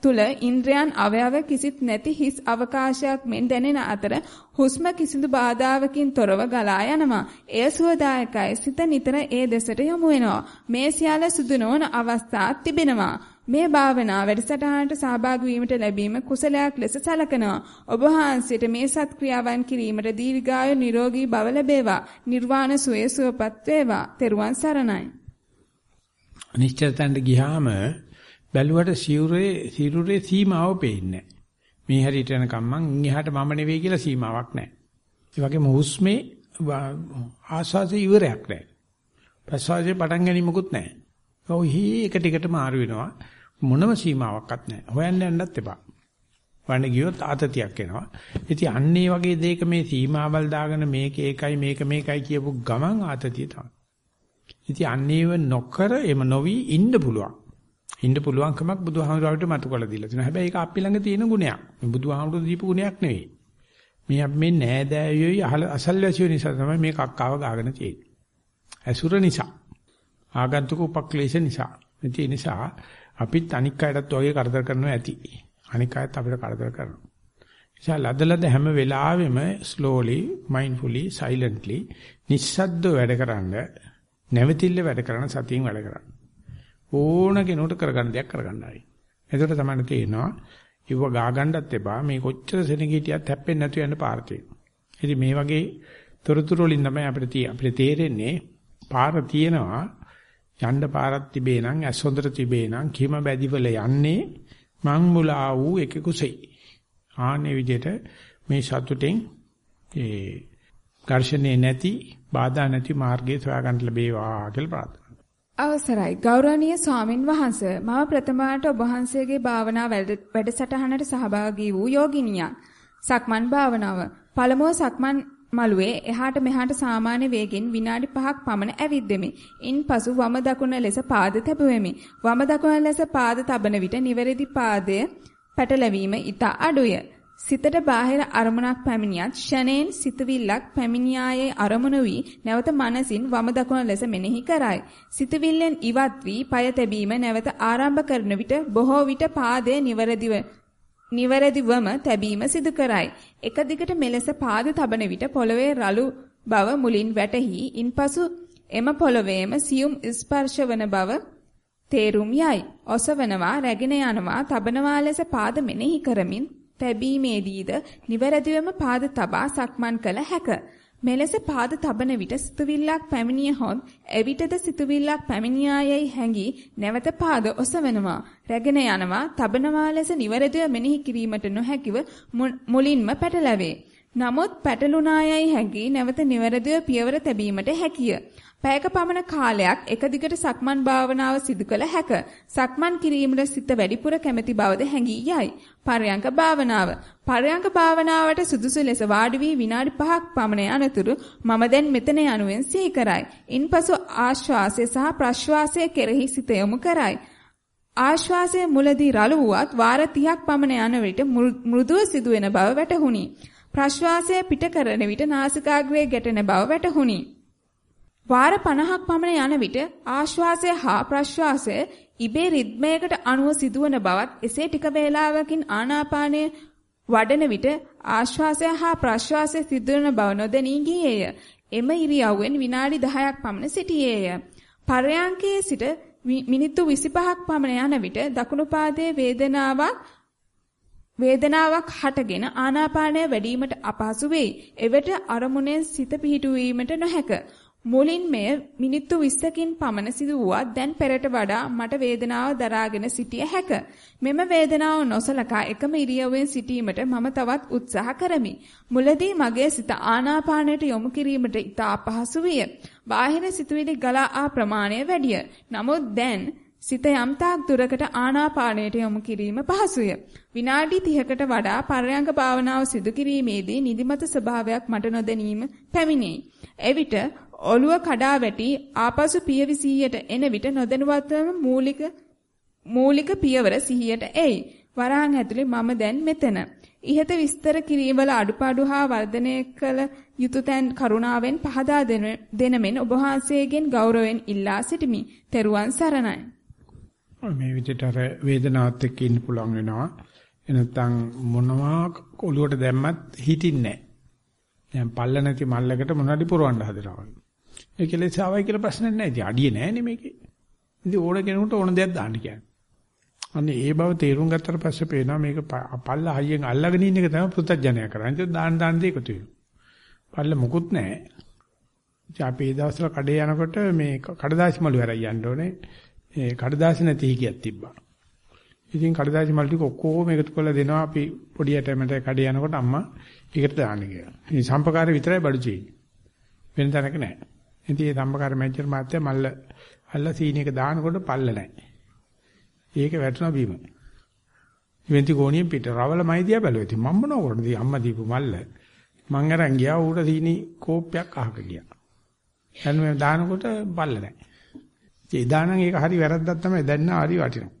තුල ඉන්ද්‍රයන් අවයව කිසිත් නැති හිස් අවකාශයක් මෙන් දැනෙන අතර හුස්ම කිසිදු බාධාවකින් තොරව ගලා යනවා. එය සුවදායකයි. සිත නිතර ඒ දෙසට යොමු වෙනවා. මේ සියල්ල සුදු නොවන අවස්ථා තිබෙනවා. මේ භාවනා වැඩසටහනට සහභාගී වීමට ලැබීම කුසලයක් ලෙස සැලකනවා. ඔබ වහන්සේට මේ සත්ක්‍රියාවන් කිරීමට දීර්ඝායු නිරෝගී බව ලැබේවා. නිර්වාණ සුවය සුවපත් වේවා. තෙරුවන් සරණයි. අනිශ්චිතයන්ට ගියාම බැලුවට සිවුරේ සිරුරේ සීමාව පේන්නේ මේ හැරියට යන කම්මන් ඉහාට මම නෙවෙයි කියලා සීමාවක් නැහැ. ඒ වගේම හුස්මේ ආස්වාසේ ඉවරයක් නැහැ. ප්‍රසවාසයේ පටන් ගැනීමකුත් නැහැ. ඔහි එක ටිකට මාරු වෙනවා. මොනම සීමාවක්වත් නැහැ. හොයන්න යන්නත් එපා. වන්න ගියොත් ආතතියක් එනවා. ඉතින් අන්න ඒ වගේ දෙයක මේ සීමාවල් දාගෙන මේක ඒකයි මේක මේකයි කියපු ගමන් ආතතිය තමයි. ඉතින් අන්න ඒව නොකර එම නොවි ඉන්න පුළුවන්. ඉන්න පුළුවන්කමක් බුදුහාමුදුරුවෝ මතු කළ දීලා තියෙනවා. හැබැයි ඒක අපි ළඟ තියෙන ගුණයක්. මේ බුදුහාමුදුරුවෝ දීපු ගුණයක් නෙවෙයි. මේ අපි මේ නෑදෑයෝයි අසල්වැසියෝ නිසා තමයි මේ කක්කාව ගාගෙන තියෙන්නේ. ඇසුර නිසා. ආගන්තුක උපක්ලේශ නිසා. ඒ නිසා අපිත් අනික් අයටත් වගේ කරදර කරනවා ඇති. අනික් අයත් අපිට කරදර කරනවා. නිසා ලදලද හැම වෙලාවෙම slowly, mindfully, silently නිස්සද්දව වැඩකරන නැවතිල්ල වැඩ කරන සතියෙන් වැඩ කරන්න. ඕන කෙනෙකුට කරගන්න දෙයක් කරගන්නයි. එතකොට තමයි තේරෙනවා ඉව ගා ගන්නත් එපා මේ කොච්චර සෙනගීටියක් හැප්පෙන්නේ නැතු යන පාර තියෙනවා. ඉතින් මේ වගේ තොරතුරු වලින් තමයි අපිට අපිට තේරෙන්නේ පාර තියෙනවා යන්න පාරක් තිබේ නම් ඇස් හොඳට තිබේ නම් කිම බැදිවල යන්නේ මං මුලා වූ එකකුසෙයි. ආනේ විදිහට මේ සතුටෙන් ඒ ඝර්ෂණේ නැති බාධා නැති මාර්ගය සොයාගන්න ලැබේවා කියලා ප්‍රාර්ථනා අවසරයි. ගෞරවනීය ස්වාමින් වහන්ස මම ප්‍රථමවට ඔබ වහන්සේගේ භාවනා වැඩසටහනට සහභාගී වූ යෝගිනියක්. සක්මන් භාවනාව. පළමුව සක්මන් මළුවේ එහාට මෙහාට සාමාන්‍ය වේගෙන් විනාඩි 5ක් පමණ ඇවිද්දෙමි. ඉන්පසු වම දකුණ ලෙස පාද තැබුවෙමි. වම දකුණ ලෙස පාද තබන විට නිවැරදි පාදය පැටලවීම ඊට අඩුය. සිතට බාහිර අරමුණක් පැමිණියත් ෂණයෙන් සිතවිල්ලක් පැමිණියායේ අරමුණු වී නැවත මනසින් වම දකුණ ලෙස මෙනෙහි කරයි. සිතවිල්ලෙන් ඉවත් වී পায় තැබීම නැවත ආරම්භ කරන විට බොහෝ විට පාදයේ නිවැරදිව නිවැරදිවම තැබීම සිදු කරයි. එක දිගට මෙලෙස පාද තබන විට පොළවේ රළු බව මුලින් වැටහි ඉන්පසු එම පොළවේම සියුම් ස්පර්ශ වන බව තේරුම් යයි. ඔසවනවා, රැගෙන යනවා, තබනවා ලෙස පාද මෙනෙහි කරමින් තැබීමේදීද නිවැරදිවම පාද තබා සක්මන් කළ හැක. මෙලෙස පාද තබන විට සිතුවිල්ලක් පැමිණිය හොත් එවිටද සිතුවිල්ලක් පැමිණියායයි හැඟි නැවත පාද ඔසවනවා. රැගෙන යනවා තබනවා ලෙස නිවැරදිව මෙනෙහි කිරීමට නොහැකිව මුලින්ම පැටලැවේ. නමුත් පැටලුණායයි හැඟි නැවත නිවැරදිව පියවර තැබීමට හැකිය. පැයක පමණ කාලයක් එක දිගට සක්මන් භාවනාව සිදු කළ හැක. සක්මන් කිරීමට සිත වැඩිපුර කැමැති බවද හැඟී යයි. පරයන්ක භාවනාව. පරයන්ක භාවනාවට සුදුසු ලෙස වාඩි වී විනාඩි 5ක් පමණ යනතුරු මම දැන් මෙතන යනුවෙන් සිහි කරයි. ඉන්පසු ආශ්වාසය සහ ප්‍රශ්වාසය කෙරෙහි සිත යොමු කරයි. ආශ්වාසය මුලදී රළු වුවත් වාර 30ක් පමණ යන විට මෘදුව සිදුවෙන බව වැටහුණි. ප්‍රශ්වාසය පිට කරන විට නාසිකාග්‍රයේ ගැටෙන බව වැටහුණි. වාර 50ක් පමණ යන විට ආශ්වාසය හා ප්‍රශ්වාසය ඉබේ රිද්මයකට අනුව සිදුවන බවත් එසේ ටික වේලාවකින් ආනාපානය වඩන විට ආශ්වාසය හා ප්‍රශ්වාසය සිදුවන බව නොදැනී ගියේය. එම ඉරියව්වෙන් විනාඩි 10ක් පමණ සිටියේය. පරයන්කේ සිට මිනිත්තු 25ක් පමණ යන විට දකුණු පාදයේ වේදනාවක් වේදනාවක් හටගෙන ආනාපානය වැඩිවීමට අපහසු වෙයි. එවිට අරමුණෙන් සිත පිහිටුවීමට නොහැක. මුලින් මෙය මිනිත්තු 20කින් පමණ සිදු වුවත් දැන් පෙරට වඩා මට වේදනාව දරාගෙන සිටිය හැක. මෙම වේදනාව නොසලකා එකම ඉරියව්වෙන් සිටීමට මම තවත් උත්සාහ කරමි. මුලදී මගේ සිත ආනාපානයට යොමු කිරීමට ඉතා අපහසු විය. බාහිර සිතුවිලි ගලා ආ ප්‍රමාණය වැඩිය. නමුත් දැන් සිත යම්තාක් දුරකට ආනාපානයට යොමු කිරීම පහසුය. විනාඩි 30කට වඩා පරයන්ක භාවනාව සිදු කිරීමේදී නිදිමත ස්වභාවයක් මට නොදැනීම පැමිණෙයි. එවිට ඔළුව කඩා වැටි ආපසු පියවි 100ට එන විට නොදැනුවත්වම මූලික මූලික පියවර සිහියට එයි. වරහන් ඇතුලේ මම දැන් මෙතන. ඉහත විස්තර කිරීමවල අඩුපාඩු හා වර්ධනය කළ යුතු තැන් කරුණාවෙන් පහදා දෙන මෙන් ඔබ වහන්සේගෙන් ගෞරවයෙන් ඉල්ලා සිටිමි. තෙරුවන් සරණයි. මේ විදිහට අර වේදනාවත් එක්ක ඉන්න පුළුවන් වෙනවා. එනත්තම් මොනවා ඔළුවට දැම්මත් හිටින්නේ නැහැ. දැන් පල්ල නැති මල්ලකට මොනවද පුරවන්න හදනවා. ඒ කෙලෙස් ආවයි කියලා ප්‍රශ්නයක් නැහැ. ඉතින් අඩිය නැහැනේ මේකේ. ඉතින් ඕන කෙනෙකුට ඕන දෙයක් දාන්න කියන්නේ. අන්න ඒ බව තේරුම් ගත්තට පස්සේ පේනවා මේක පල්ල හයියෙන් අල්ලගෙන ඉන්න එක තමයි පුත්තජනය කරන්නේ. ඉතින් දාන්න දාන්න දෙයක් එකතු වෙනවා. පල්ල මුකුත් නැහැ. ඉතින් අපි ඒ දවස්වල කඩේ යනකොට මේ කඩදාසි මළු හැරයි යන්න ඕනේ. ඒ කඩදාසි නැති හිකියක් තිබ්බා. ඉතින් කඩදාසි මල් ටික ඔක්කොම එකතු කරලා දෙනවා අපි පොඩි යටමැට කඩේ යනකොට අම්මා ඒකට දාන්න කියලා. මේ සම්පකාරය විතරයි බඩු තියෙන්නේ. වෙන තැනක නැහැ. ඉතින් මේ සම්පකාර මැජර් මාත්‍ය මල්ල අල්ල සීනියක දානකොට පල්ල නැහැ. ඒක වැටුණා බීම. ඉවෙන්ති ගෝණියෙන් පිට රවලමයි දිහා බැලුවා. ඉතින් මම මොනවද කරන්නේ? අම්මා දීපු මල්ල. මං අරන් ගියා ඌට සීනි කෝප්පයක් අහක ගියා. දැන් මේ දානකොට පල්ල නැහැ. ඒ දානන් ඒක හරි වැරද්දක් තමයි දැන් හරි වටිනවා.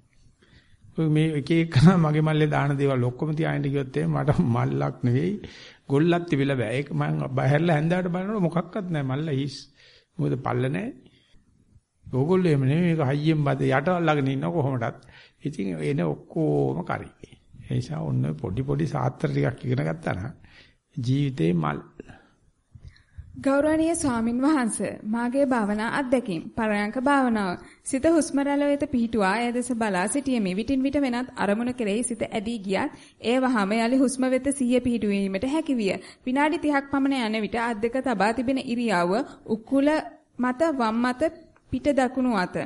ඔය මේ එක එකන මගේ මල්ලේ දාන දේවල් ඔක්කොම තියාගෙන ගියොත් මට මල්ලක් නෙවෙයි ගොල්ලක් තිබිලා බෑ. ඒක මම බහැරලා හැන්දාට බලනකොට මොකක්වත් නැහැ. මල්ල හිස්. මොකද පල්ල නැහැ. ඕගොල්ලෝ එහෙම නෙමෙයි මේක හයියෙන් බද යට අල්ලගෙන ඉන්න කොහොමදත්. ඉතින් එන ඔක්කොම කරි. ඒ නිසා ඔන්න පොඩි පොඩි සාත්‍ර ටිකක් ඉගෙන ගත්තා නම් ජීවිතේ මල් ගෞරවනීය ස්වාමින් වහන්සේ මාගේ භාවනා අත්දැකීම්. පරයන්ක භාවනාව. සිත හුස්ම රැල්ල වෙත පිහිටුවා ඒ දෙස බලා සිටීමේ විටින් විට වෙනත් අරමුණ කෙරෙහි සිත ඇදී ගියත් ඒ වහම යලි හුස්ම වෙත සිහිය පිහිටුවීමට හැකිවිය. විනාඩි 30ක් පමණ යන විට අත් දෙක තබා තිබෙන ඉරියව්ව උකුල මත වම් මත පිට දකුණු අත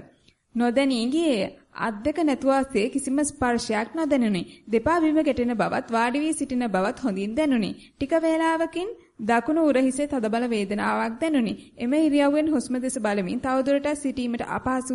නොදැනී ගියේය. අත් දෙක නැතුවසේ කිසිම ස්පර්ශයක් නොදැනුනි. දෙපා බිම ගැටෙන බවත් වාඩි වී සිටින බවත් හොඳින් දැනුනි. ටික වේලාවකින් දකුණු උරහිසේ තදබල වේදනාවක් දැනුනි. එම ඉරියව්වෙන් හුස්ම දෙස බලමින් තවදුරටත් සිටීමට අපහසු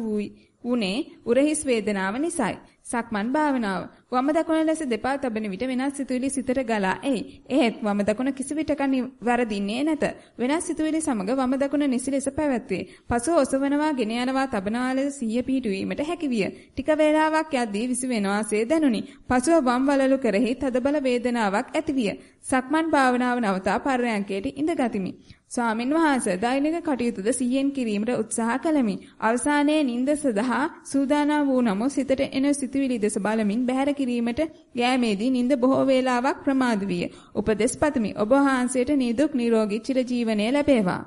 වූනේ උරහිස් වේදනාව නිසායි. සක්මන් භාවනාව. වම දකුණ ලෙස දෙපා තබන විට වෙනස් සිතුවිලි සිතට ගලා එයි. එහෙත් වම දකුණ කිසි විටක වැරදින්නේ නැත. වෙනස් සිතුවිලි සමග වම දකුණ නිසි ලෙස පැවැත්වේ. පසුව ඔසවනවා, ගෙන යනවා, තබනවා ලෙස සිහිය පිහිටුවීමට හැකිවිය. ටික වේලාවක් යද්දී විසි වෙනවාසේ දැනුනි. පසුව වම් වලලු කෙරෙහි තදබල වේදනාවක් ඇතිවිය. සක්මන් භාවනාව නවතා පර්යංකයට ඉඳගතිමි. ස්වාමින් වහන්සේ දෛනික කටයුතුද සිහියෙන් කිරීමට උත්සාහ කළමි. අවසානයේ නිින්ද සඳහා සූදානම් වූ නමුත් සිතට එන සිතුවිලි දෙස බලමින් බැහැර කිරීමට යෑමේදී නිින්ද බොහෝ වේලාවක් ප්‍රමාද විය. උපදෙස් පතමි. ඔබ වහන්සේට නිදුක් නිරෝගී චිරජීවනය ලැබේවා.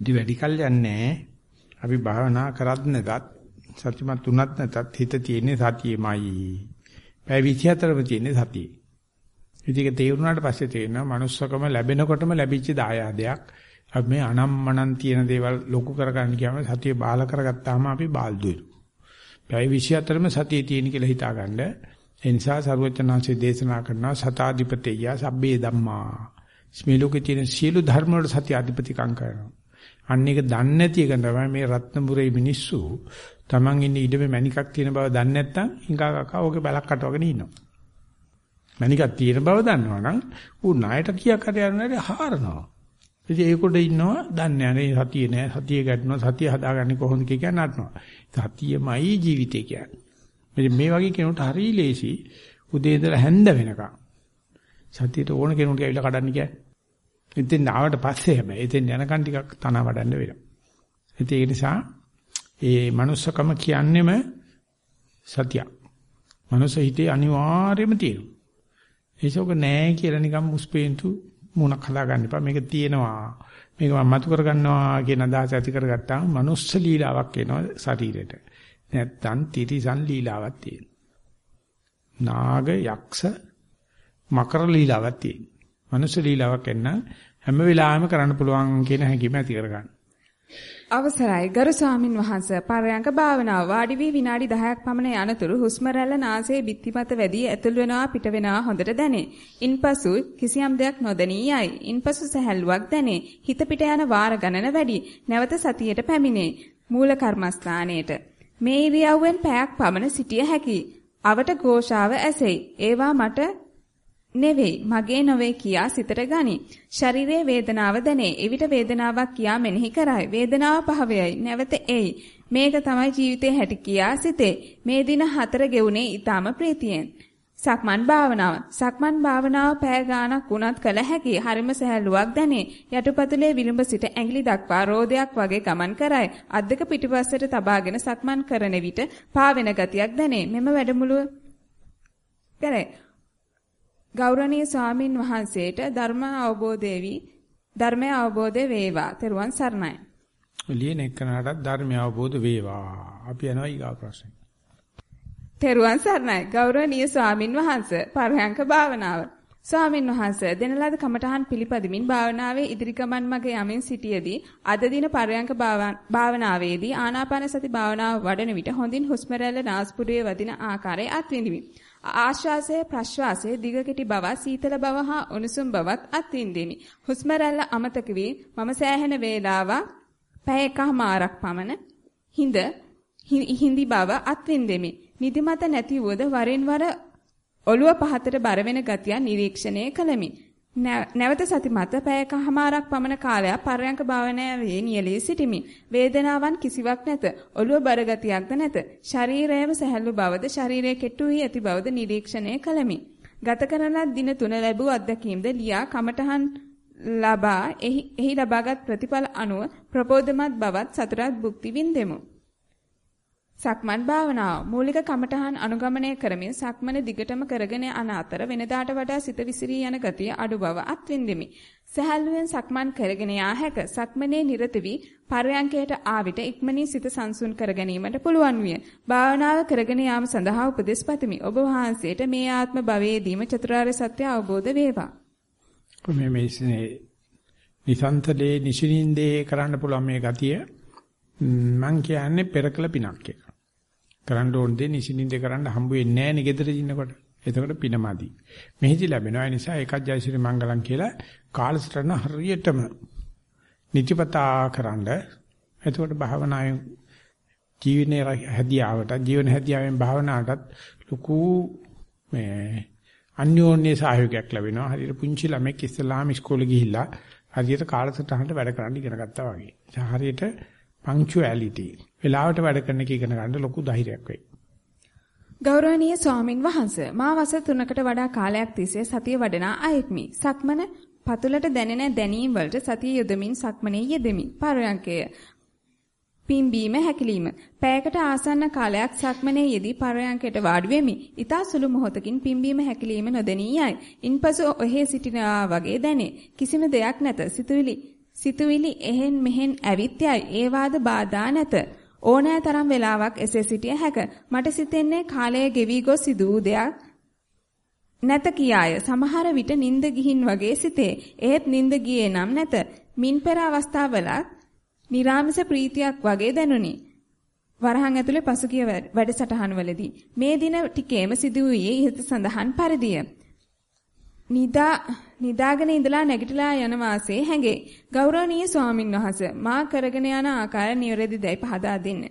ඉතින් වැඩි කල් යන්නේ අපි භාවනා කරත් නැතත් සත්‍යමත් තුනත් නැතත් හිත තියෙන්නේ සතියෙමයි. පැය 24ම තියෙන්නේ සතියේ. ඉතින් ඒක තේරුණාට පස්සේ තේරෙනවා manussකම ලැබෙනකොටම ලැබිච්ච දායාදයක්. අපි මේ අනම්මනම් තියෙන දේවල් ලොකු කරගන්න කියම සතිය බාල කරගත්තාම අපි බාල්දුයි. පැය 24ම සතිය තියෙන කියලා හිතාගන්න. ඒ නිසා සරුවචනාංශයේ දේශනා කරනවා සතාධිපතේය සබ්බේ ධම්මා. මේ ලෝකේ තියෙන සියලු ධර්ම වල සතිය අධිපතිකම් කරනවා. අන්න ඒක දන්නේ නැති එක තමයි මේ රත්නපුරේ මිනිස්සු Taman ඉන්නේ ඉඩමේ මණිකක් තියෙන බව දන්නේ නැත්නම් හිඟා කකා ඕකේ බලක් කටවගෙන ඉන්නවා. මණිකක් තියෙන බව දන්නවනම් ඌ ණයට කියක් හරි යනවාට හාරනවා. ඉතින් ඒකට ඉන්නවා දන්නේ නැහැ සතිය නෑ සතිය ගැටනවා සතිය හදාගන්නේ කොහොමද කියන නටනවා. සතියමයි ජීවිතේ කියන්නේ. මේ වගේ කෙනෙකුට හරි ලේසි උදේ ඉඳලා හැන්ද වෙනකම් සතියට ඕන කෙනෙකුට ඇවිල්ලා කඩන්න කියන්නේ. ඉතින් ආවට පස්සේ හැබැයි ඉතින් යනකන් ටිකක් තන වඩන්න වෙනවා. ඉතින් ඒ නිසා ඒ manussකම කියන්නේම සතිය. මනුස්ස හිතේ අනිවාර්යයෙන්ම තියෙනවා. ඒසෝක නෑ කියලා නිකන් මුස්පේන්තු මුණක් හදාගන්න එපා. මේක තියෙනවා. මේක මම මතු කරගන්නවා කියන අදහස ඇති කරගත්තාම මනුස්ස ලීලාවක් එනවා ශරීරෙට. නැත්තම් තිරිසන් ලීලාවක් තියෙනවා. නාග යක්ෂ මකර ලීලාවක් තියෙනවා. මනුස්ස ලීලාවක් එන්න හැම වෙලාවෙම කරන්න පුළුවන් කියන හැඟීම ඇති කරගන්න. අවසරයි ගරු ස්වාමින් වහන්සේ පරයන්ක භාවනාව වාඩි වී විනාඩි 10ක් පමණ යනතුරු හුස්ම රැල්ල නාසයේ බිත්තිමත වැඩි ඇතුල් වෙනවා පිට වෙනවා හොඳට දැනේ. ඉන්පසු කිසියම් දෙයක් නොදැනී යයි. ඉන්පසු සැහැල්ලුවක් දැනේ. හිත පිට යන වාර ගණන වැඩි. නැවත සතියට පැමිණේ. මූල කර්මස්ථානයේට. මේ ඉරියව්වෙන් පැයක් පමණ සිටිය හැකියි. අවට ഘോഷාව ඇසෙයි. ඒවා මට නෙවෙයි මගේ නොවේ කියා සිතට ගනි. ශරීරයේ වේදනාව දැනේ. එවිට වේදනාවක් කියා මෙනෙහි කරයි. වේදනාව පහවයයි. නැවත එයි. මේක තමයි ජීවිතේ හැටි කියා සිතේ. මේ දින හතර ගෙවුනේ ඊටාම ප්‍රීතියෙන්. සක්මන් භාවනාව. සක්මන් භාවනාව පෑ ගාණක් වුණත් කළ හැකි. හරිම සහැල්ලුවක් දැනේ. යටිපතුලේ විලුඹ සිට ඇඟිලි දක්වා රෝදයක් වගේ ගමන් කරයි. අත් දෙක පිටිපස්සට තබාගෙන සක්මන් කරන විට පාවෙන ගතියක් දැනේ. මෙම වැඩමුළුව කරේ. ගෞරවනීය ස්වාමින් වහන්සේට ධර්ම අවබෝධ වේවි ධර්මය අවබෝධ වේවා. තෙරුවන් සරණයි. ලියන එක්කනටත් ධර්මය අවබෝධ වේවා. අපි යනවා ඊගා ප්‍රශ්න. තෙරුවන් සරණයි. ගෞරවනීය ස්වාමින් වහන්සේ පරයන්ක භාවනාව. ස්වාමින් වහන්සේ දෙනලද කමඨහන් පිළිපදමින් භාවනාවේ ඉදිරි ගමන් මග යමින් සිටියේදී අද දින පරයන්ක භාවනාවේදී ආනාපාන සති භාවනාව වඩන විට හොඳින් හුස්ම රැල්ල නාස්පුඩුවේ වදින ආකාරය අත්විඳිමි. ආශ්වාසය ප්‍රශ්වාසය දිග කෙටි බව සීතල බව හා උණුසුම් බවත් අත්විඳිමි. හුස්ම රැල්ල අමතක වී මම සෑහෙන වේලාවක් පැය එකමාරක් පමණ හිඳ හිඳි බව අත්විඳෙමි. නිදිමත නැති වූද වරින් වර ඔළුව පහතට බර වෙන ගතිය නිරීක්ෂණය කළෙමි. නැවත සතිමත් පැයකමාරක් පමණ කාලයක් පරයන්ක භාවනාවේ නියලී සිටිමි. වේදනාවන් කිසිවක් නැත. ඔළුව බර ගතියක්ද නැත. ශරීරයම සැහැල්ලු බවද ශරීරයේ කෙට්ටු වී ඇති බවද නිරීක්ෂණය කළෙමි. ගත කරන දින තුන ලැබූ අත්දැකීම්ද ලියා කමඨහන් ලබා එහි ලබාගත් ප්‍රතිඵල අනුව ප්‍රබෝධමත් බවත් සතුටත් භුක්ති විඳෙමු. සක්මන් භාවනාව මූලික කමඨහන් අනුගමනය කරමින් සක්මන දිගටම කරගෙන යන අතර වෙනදාට වඩා සිත විසිරී යන ගතිය අඩු බව අත්විඳෙමි. සහැල්ලුවෙන් සක්මන් කරගෙන යා හැක. සක්මනේ නිරත වී පරයන්කයට ආවිත ඉක්මනින් සිත සංසුන් කර ගැනීමට පුළුවන් විය. භාවනාව කරගෙන යාම සඳහා උපදෙස් පතමි. ඔබ වහන්සේට මේ ආත්ම භවයේදීම චතුරාර්ය සත්‍ය අවබෝධ වේවා. මේ මේ නිසන්තලේ නිසිනින්දේ කරන්න පුළුවන් මේ ගතිය මං කියන්නේ පෙරකල පිනක් කියලා. කරන්න ඕන දේ නිසින්ින්ද කරන්න හම්බ වෙන්නේ නැහැ නේ ගෙදර ඉන්නකොට. එතකොට පිනමදි. මෙහිදි ලැබෙනවා. ඒ නිසා ඒකත් ජයසිරි මංගලම් කියලා කාලසටන හරියටම නිතිපතා කරන්න. එතකොට භාවනාවෙන් ජීවනයේ හැදියාවට ජීවන හැදියාවෙන් භාවනාවටත් ලොකු මේ අන්‍යෝන්‍ය සහයෝගයක් ලැබෙනවා. හරියට පුංචි ළමෙක් ඉස්ලාම ඉස්කෝලේ ගිහිල්ලා හරියට කාලසටහනට වැඩ කරන්න ඉගෙන ගත්තා වගේ. හරියට පංචුවැලිටි. වෙලාවට වැඩ කරන එක ඉගෙන ගන්න ලොකු ධෛර්යයක් වෙයි. ගෞරවනීය ස්වාමින් වහන්සේ මා වසර 3කට වඩා කාලයක් තිස්සේ සතිය වඩනා අයෙක්මි. සක්මන පතුලට දැනෙන දැනීම් වලට සතිය යොදමින් සක්මනේ යෙදෙමි. පරයන්කය පිම්බීම හැකිලිම. පෑයකට ආසන්න කාලයක් සක්මනේ යෙදී පරයන්කයට වාඩි වෙමි. ඊතා සුළු මොහොතකින් පිම්බීම හැකිලිම නොදෙනී යයි. ඉන්පසු ඔහේ සිටිනා වගේ දැනේ. කිසිම දෙයක් නැත. සිතුවිලි සිතුවිලි එහෙන් මෙහෙන් ඇවිත් යයි. ඒ වාද බාධා නැත. ඕනෑ තරම් වෙලාවක් එසේ සිටිය හැක. මට සිතෙන්නේ කාලය ගෙවි ගොස් සිදු වූ දෙයක් නැත කියාය. සමහර විට නිින්ද ගිහින් වගේ සිතේ. එහෙත් නිින්ද ගියේ නම් නැත. මින් පෙර අවස්ථාවලත් නිරාමිස ප්‍රීතියක් වගේ දැනුනි. වරහන් ඇතුලේ පසුගිය වැඩසටහන්වලදී මේ දින ටිකේම සිදු වූයේ ඉහත සඳහන් පරිදිය. නිදා නිදාගෙන ඉඳලා නැගිටලා යන වාසේ හැඟේ. ගෞරවනීය ස්වාමින් වහන්සේ මා කරගෙන යන ආකාරය නිවැරදිදයි පහදා දෙන්න.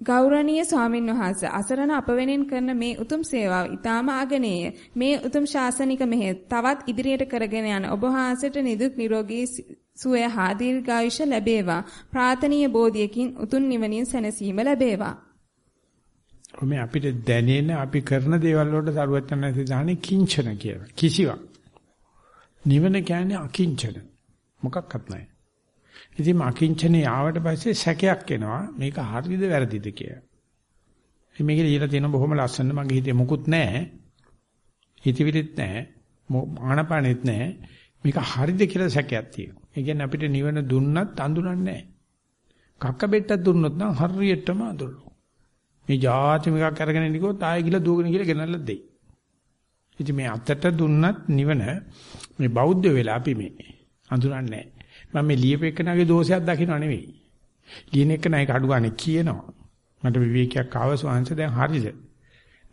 ගෞරවනීය ස්වාමින් වහන්සේ අසරණ අපවෙනින් කරන මේ උතුම් සේවාව ඊටාම අගනේය. මේ උතුම් ශාසනික මෙහෙ තවත් ඉදිරියට කරගෙන යන ඔබ වහන්සේට නිදුක් නිරෝගී සුවය හා දීර්ඝායුෂ ලැබේවා. ප්‍රාර්ථනීය බෝධියකින් උතුම් නිවනින් සැනසීම ලැබේවා. මේ අපිට දැනෙන අපි කරන දේවල් වලට සරුවචන නැති දාහනේ කිංචන කියලා. කිසිවක්. නිවන කියන්නේ අකිංචන. මොකක්වත් නැහැ. ඉතින් අකිංචනේ ආවට පස්සේ සැකයක් එනවා. මේක හරිද වැරදිද කියලා. මේකේ ලියලා තියෙන බොහොම ලස්සන මගේ හිතේ මුකුත් නැහැ. හිතවිලිත් නැහැ. ආනපනෙත් නැහැ. මේක හරිද කියලා සැකයක් තියෙනවා. ඒ කියන්නේ අපිට නිවන දුන්නත් අඳුරන්නේ නැහැ. කක්ක බෙට්ටක් දුන්නොත් නම් හරියටම අඳුරනවා. මේ જાති එකක් අරගෙන ඉනිකොත් ආයෙ ගිහලා දුවගෙන ගිහලා ගෙනල්ලා දෙයි. ඉතින් මේ අතට දුන්නත් නිවන මේ බෞද්ධ වෙලා අපි මේ අඳුරන්නේ නැහැ. මම මේ ලියපෙකනගේ දෝෂයක් දකින්න නෙවෙයි. ලියන එක නයි කඩු ගන්න කියනවා. මට විවේකයක් ආව සෝංශ දැන් හරිද?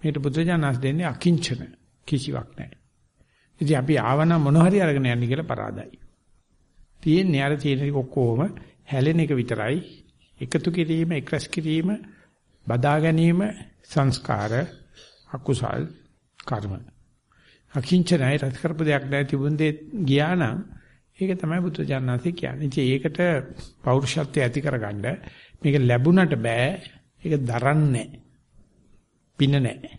මේකට බුදුජානස් දෙන්නේ අකිංචන කිසිවක් නැහැ. ඉතින් අපි ආවනම් මොන හරි අරගෙන යන්න කියලා පරාදයි. තියෙන්නේ අර තියෙන ඔක්කොම හැලෙන එක විතරයි. එකතු කිරීම, එක්රැස් කිරීම බදා ගැනීම සංස්කාර අකුසල් කර්ම. අකිංචනයි රත් කරපු දෙයක් නැහැ තිබුණේ ගියා නම් ඒක තමයි බුදුජානනාථේ කියන්නේ. ඉතින් ඒකට පෞරුෂත්වය ඇති කරගන්න මේක ලැබුණට බෑ. ඒක දරන්නේ පින නැහැ.